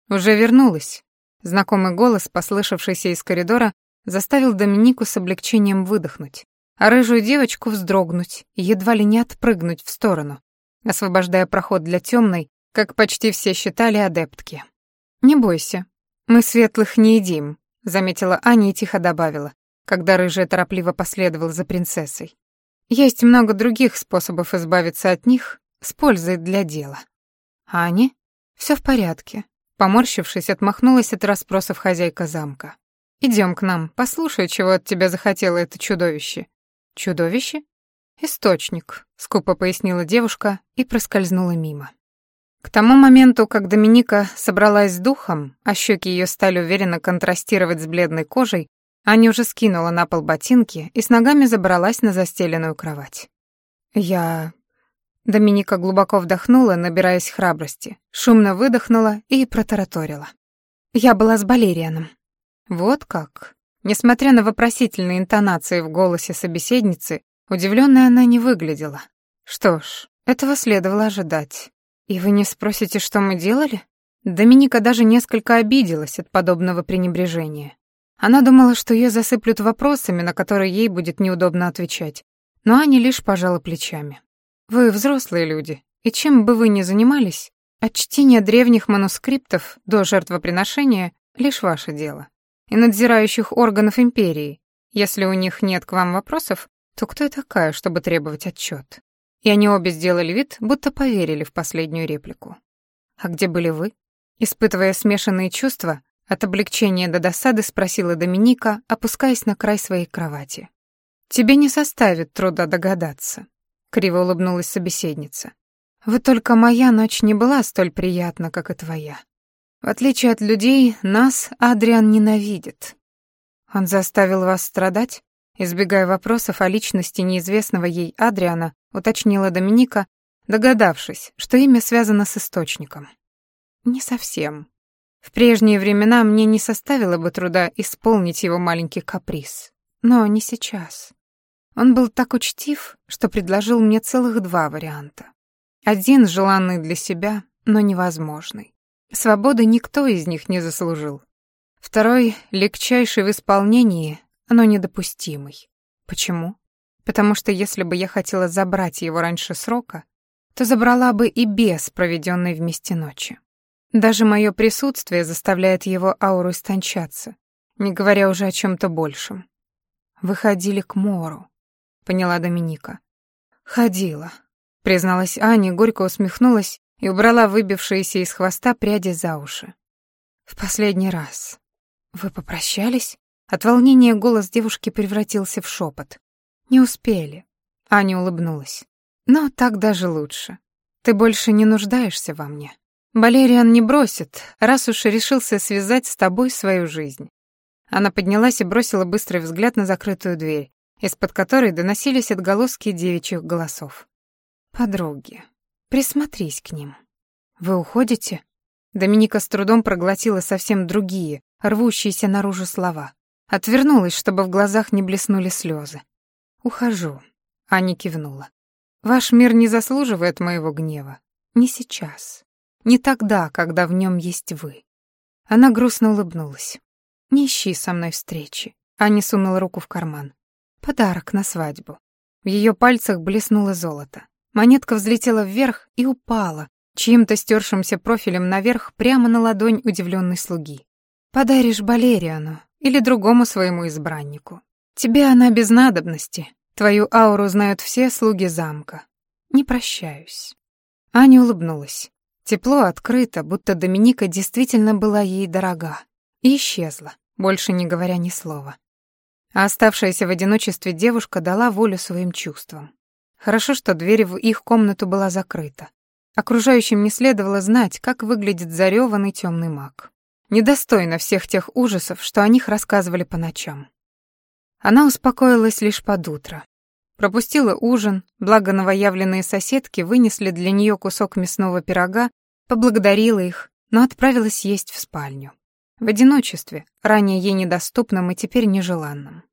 «Уже вернулась». Знакомый голос, послышавшийся из коридора, заставил Доминику с облегчением выдохнуть, а рыжую девочку вздрогнуть и едва ли не отпрыгнуть в сторону, освобождая проход для темной, как почти все считали адептки. «Не бойся, мы светлых не едим», — заметила Аня и тихо добавила когда рыжая торопливо последовал за принцессой. Есть много других способов избавиться от них с пользой для дела. Ани? Все в порядке. Поморщившись, отмахнулась от расспросов хозяйка замка. Идем к нам, послушай, чего от тебя захотело это чудовище. Чудовище? Источник, скупо пояснила девушка и проскользнула мимо. К тому моменту, как Доминика собралась с духом, а щеки ее стали уверенно контрастировать с бледной кожей, Аня уже скинула на пол ботинки и с ногами забралась на застеленную кровать. «Я...» Доминика глубоко вдохнула, набираясь храбрости, шумно выдохнула и протараторила. «Я была с Балерианом». «Вот как?» Несмотря на вопросительные интонации в голосе собеседницы, удивленной она не выглядела. «Что ж, этого следовало ожидать. И вы не спросите, что мы делали?» Доминика даже несколько обиделась от подобного пренебрежения. Она думала, что ее засыплют вопросами, на которые ей будет неудобно отвечать. Но Аня лишь пожала плечами. «Вы взрослые люди, и чем бы вы ни занимались, от чтения древних манускриптов до жертвоприношения — лишь ваше дело. И надзирающих органов империи. Если у них нет к вам вопросов, то кто я такая, чтобы требовать отчет? И они обе сделали вид, будто поверили в последнюю реплику. «А где были вы?» Испытывая смешанные чувства, от облегчения до досады спросила Доминика, опускаясь на край своей кровати. «Тебе не составит труда догадаться», — криво улыбнулась собеседница. «Вот только моя ночь не была столь приятна, как и твоя. В отличие от людей, нас Адриан ненавидит. Он заставил вас страдать?» Избегая вопросов о личности неизвестного ей Адриана, уточнила Доминика, догадавшись, что имя связано с источником. «Не совсем», в прежние времена мне не составило бы труда исполнить его маленький каприз. Но не сейчас. Он был так учтив, что предложил мне целых два варианта. Один желанный для себя, но невозможный. Свободы никто из них не заслужил. Второй, легчайший в исполнении, но недопустимый. Почему? Потому что если бы я хотела забрать его раньше срока, то забрала бы и без проведенной вместе ночи. Даже мое присутствие заставляет его ауру истончаться, не говоря уже о чем-то большем. Выходили к Мору, поняла Доминика. Ходила, призналась Аня, горько усмехнулась и убрала выбившиеся из хвоста пряди за уши. В последний раз. Вы попрощались? От волнения голос девушки превратился в шепот. Не успели. Аня улыбнулась. Но так даже лучше. Ты больше не нуждаешься во мне. Балериан не бросит, раз уж решился связать с тобой свою жизнь. Она поднялась и бросила быстрый взгляд на закрытую дверь, из-под которой доносились отголоски девичьих голосов. «Подруги, присмотрись к ним. Вы уходите?» Доминика с трудом проглотила совсем другие, рвущиеся наружу слова. Отвернулась, чтобы в глазах не блеснули слезы. «Ухожу», — Аня кивнула. «Ваш мир не заслуживает моего гнева. Не сейчас. Не тогда, когда в нем есть вы. Она грустно улыбнулась. Не ищи со мной встречи. Аня сунула руку в карман. Подарок на свадьбу. В ее пальцах блеснуло золото. Монетка взлетела вверх и упала, чьим-то стершимся профилем наверх прямо на ладонь удивленной слуги. «Подаришь Балериану или другому своему избраннику. Тебе она без надобности. Твою ауру знают все слуги замка. Не прощаюсь». Аня улыбнулась. Тепло, открыто, будто Доминика действительно была ей дорога. И исчезла, больше не говоря ни слова. А оставшаяся в одиночестве девушка дала волю своим чувствам. Хорошо, что дверь в их комнату была закрыта. Окружающим не следовало знать, как выглядит зареванный темный маг. Недостойно всех тех ужасов, что о них рассказывали по ночам. Она успокоилась лишь под утро. Пропустила ужин, благо новоявленные соседки вынесли для нее кусок мясного пирога, поблагодарила их, но отправилась есть в спальню. В одиночестве, ранее ей недоступном и теперь нежеланном.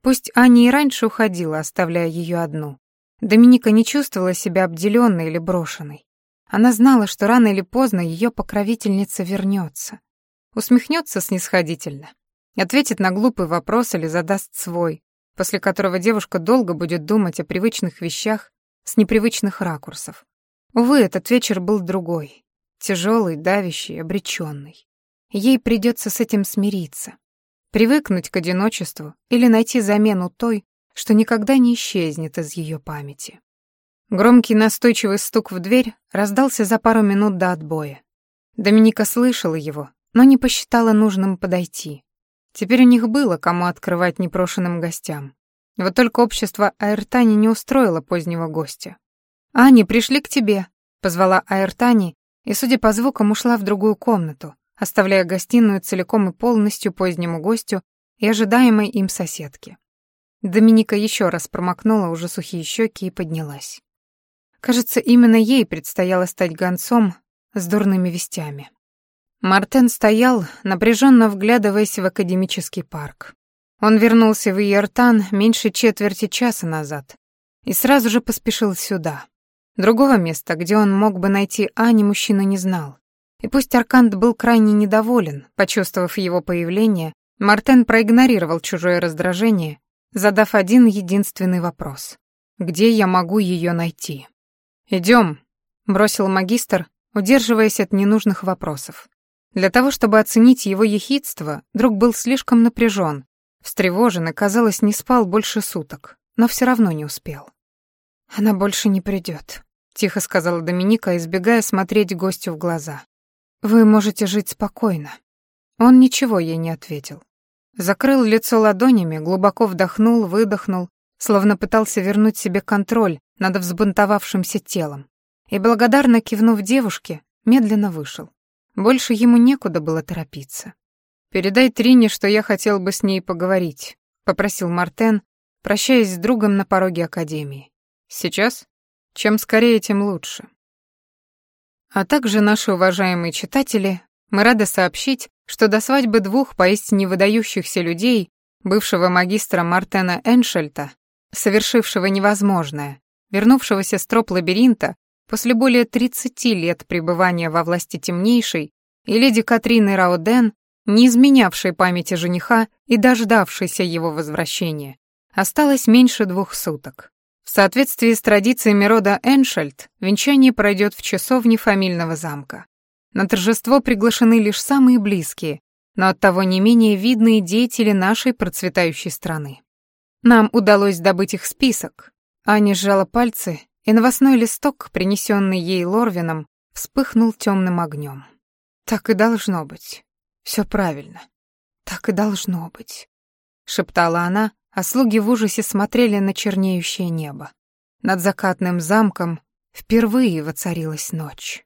Пусть Аня и раньше уходила, оставляя ее одну. Доминика не чувствовала себя обделенной или брошенной. Она знала, что рано или поздно ее покровительница вернется. Усмехнется снисходительно, ответит на глупый вопрос или задаст свой, после которого девушка долго будет думать о привычных вещах с непривычных ракурсов. Увы, этот вечер был другой, тяжелый, давящий, обреченный. Ей придется с этим смириться, привыкнуть к одиночеству или найти замену той, что никогда не исчезнет из ее памяти. Громкий настойчивый стук в дверь раздался за пару минут до отбоя. Доминика слышала его, но не посчитала нужным подойти. Теперь у них было кому открывать непрошенным гостям. Вот только общество Аэртани не устроило позднего гостя. «Ани, пришли к тебе», — позвала Аэртани, и, судя по звукам, ушла в другую комнату, оставляя гостиную целиком и полностью позднему гостю и ожидаемой им соседке. Доминика еще раз промокнула уже сухие щеки и поднялась. Кажется, именно ей предстояло стать гонцом с дурными вестями. Мартен стоял, напряженно вглядываясь в академический парк. Он вернулся в Иертан меньше четверти часа назад и сразу же поспешил сюда. Другого места, где он мог бы найти Ани, мужчина не знал. И пусть Аркант был крайне недоволен, почувствовав его появление, Мартен проигнорировал чужое раздражение, задав один единственный вопрос. «Где я могу ее найти?» «Идем», — бросил магистр, удерживаясь от ненужных вопросов. Для того, чтобы оценить его ехидство, друг был слишком напряжен, встревожен и, казалось, не спал больше суток, но все равно не успел. «Она больше не придет», — тихо сказала Доминика, избегая смотреть гостю в глаза. «Вы можете жить спокойно». Он ничего ей не ответил. Закрыл лицо ладонями, глубоко вдохнул, выдохнул, словно пытался вернуть себе контроль над взбунтовавшимся телом. И, благодарно кивнув девушке, медленно вышел. Больше ему некуда было торопиться. «Передай Трине, что я хотел бы с ней поговорить», — попросил Мартен, прощаясь с другом на пороге Академии. «Сейчас? Чем скорее, тем лучше». А также наши уважаемые читатели, мы рады сообщить, что до свадьбы двух поистине выдающихся людей, бывшего магистра Мартена Эншельта, совершившего невозможное, вернувшегося с троп лабиринта после более 30 лет пребывания во власти темнейшей, и леди Катрины Рауден, не изменявшей памяти жениха и дождавшейся его возвращения, осталось меньше двух суток. В соответствии с традициями рода Эншельд, венчание пройдет в часовне фамильного замка. На торжество приглашены лишь самые близкие, но оттого не менее видные деятели нашей процветающей страны. Нам удалось добыть их список. Аня сжала пальцы, и новостной листок, принесенный ей Лорвином, вспыхнул темным огнем. Так и должно быть. Все правильно. Так и должно быть, шептала она, а слуги в ужасе смотрели на чернеющее небо. Над закатным замком впервые воцарилась ночь.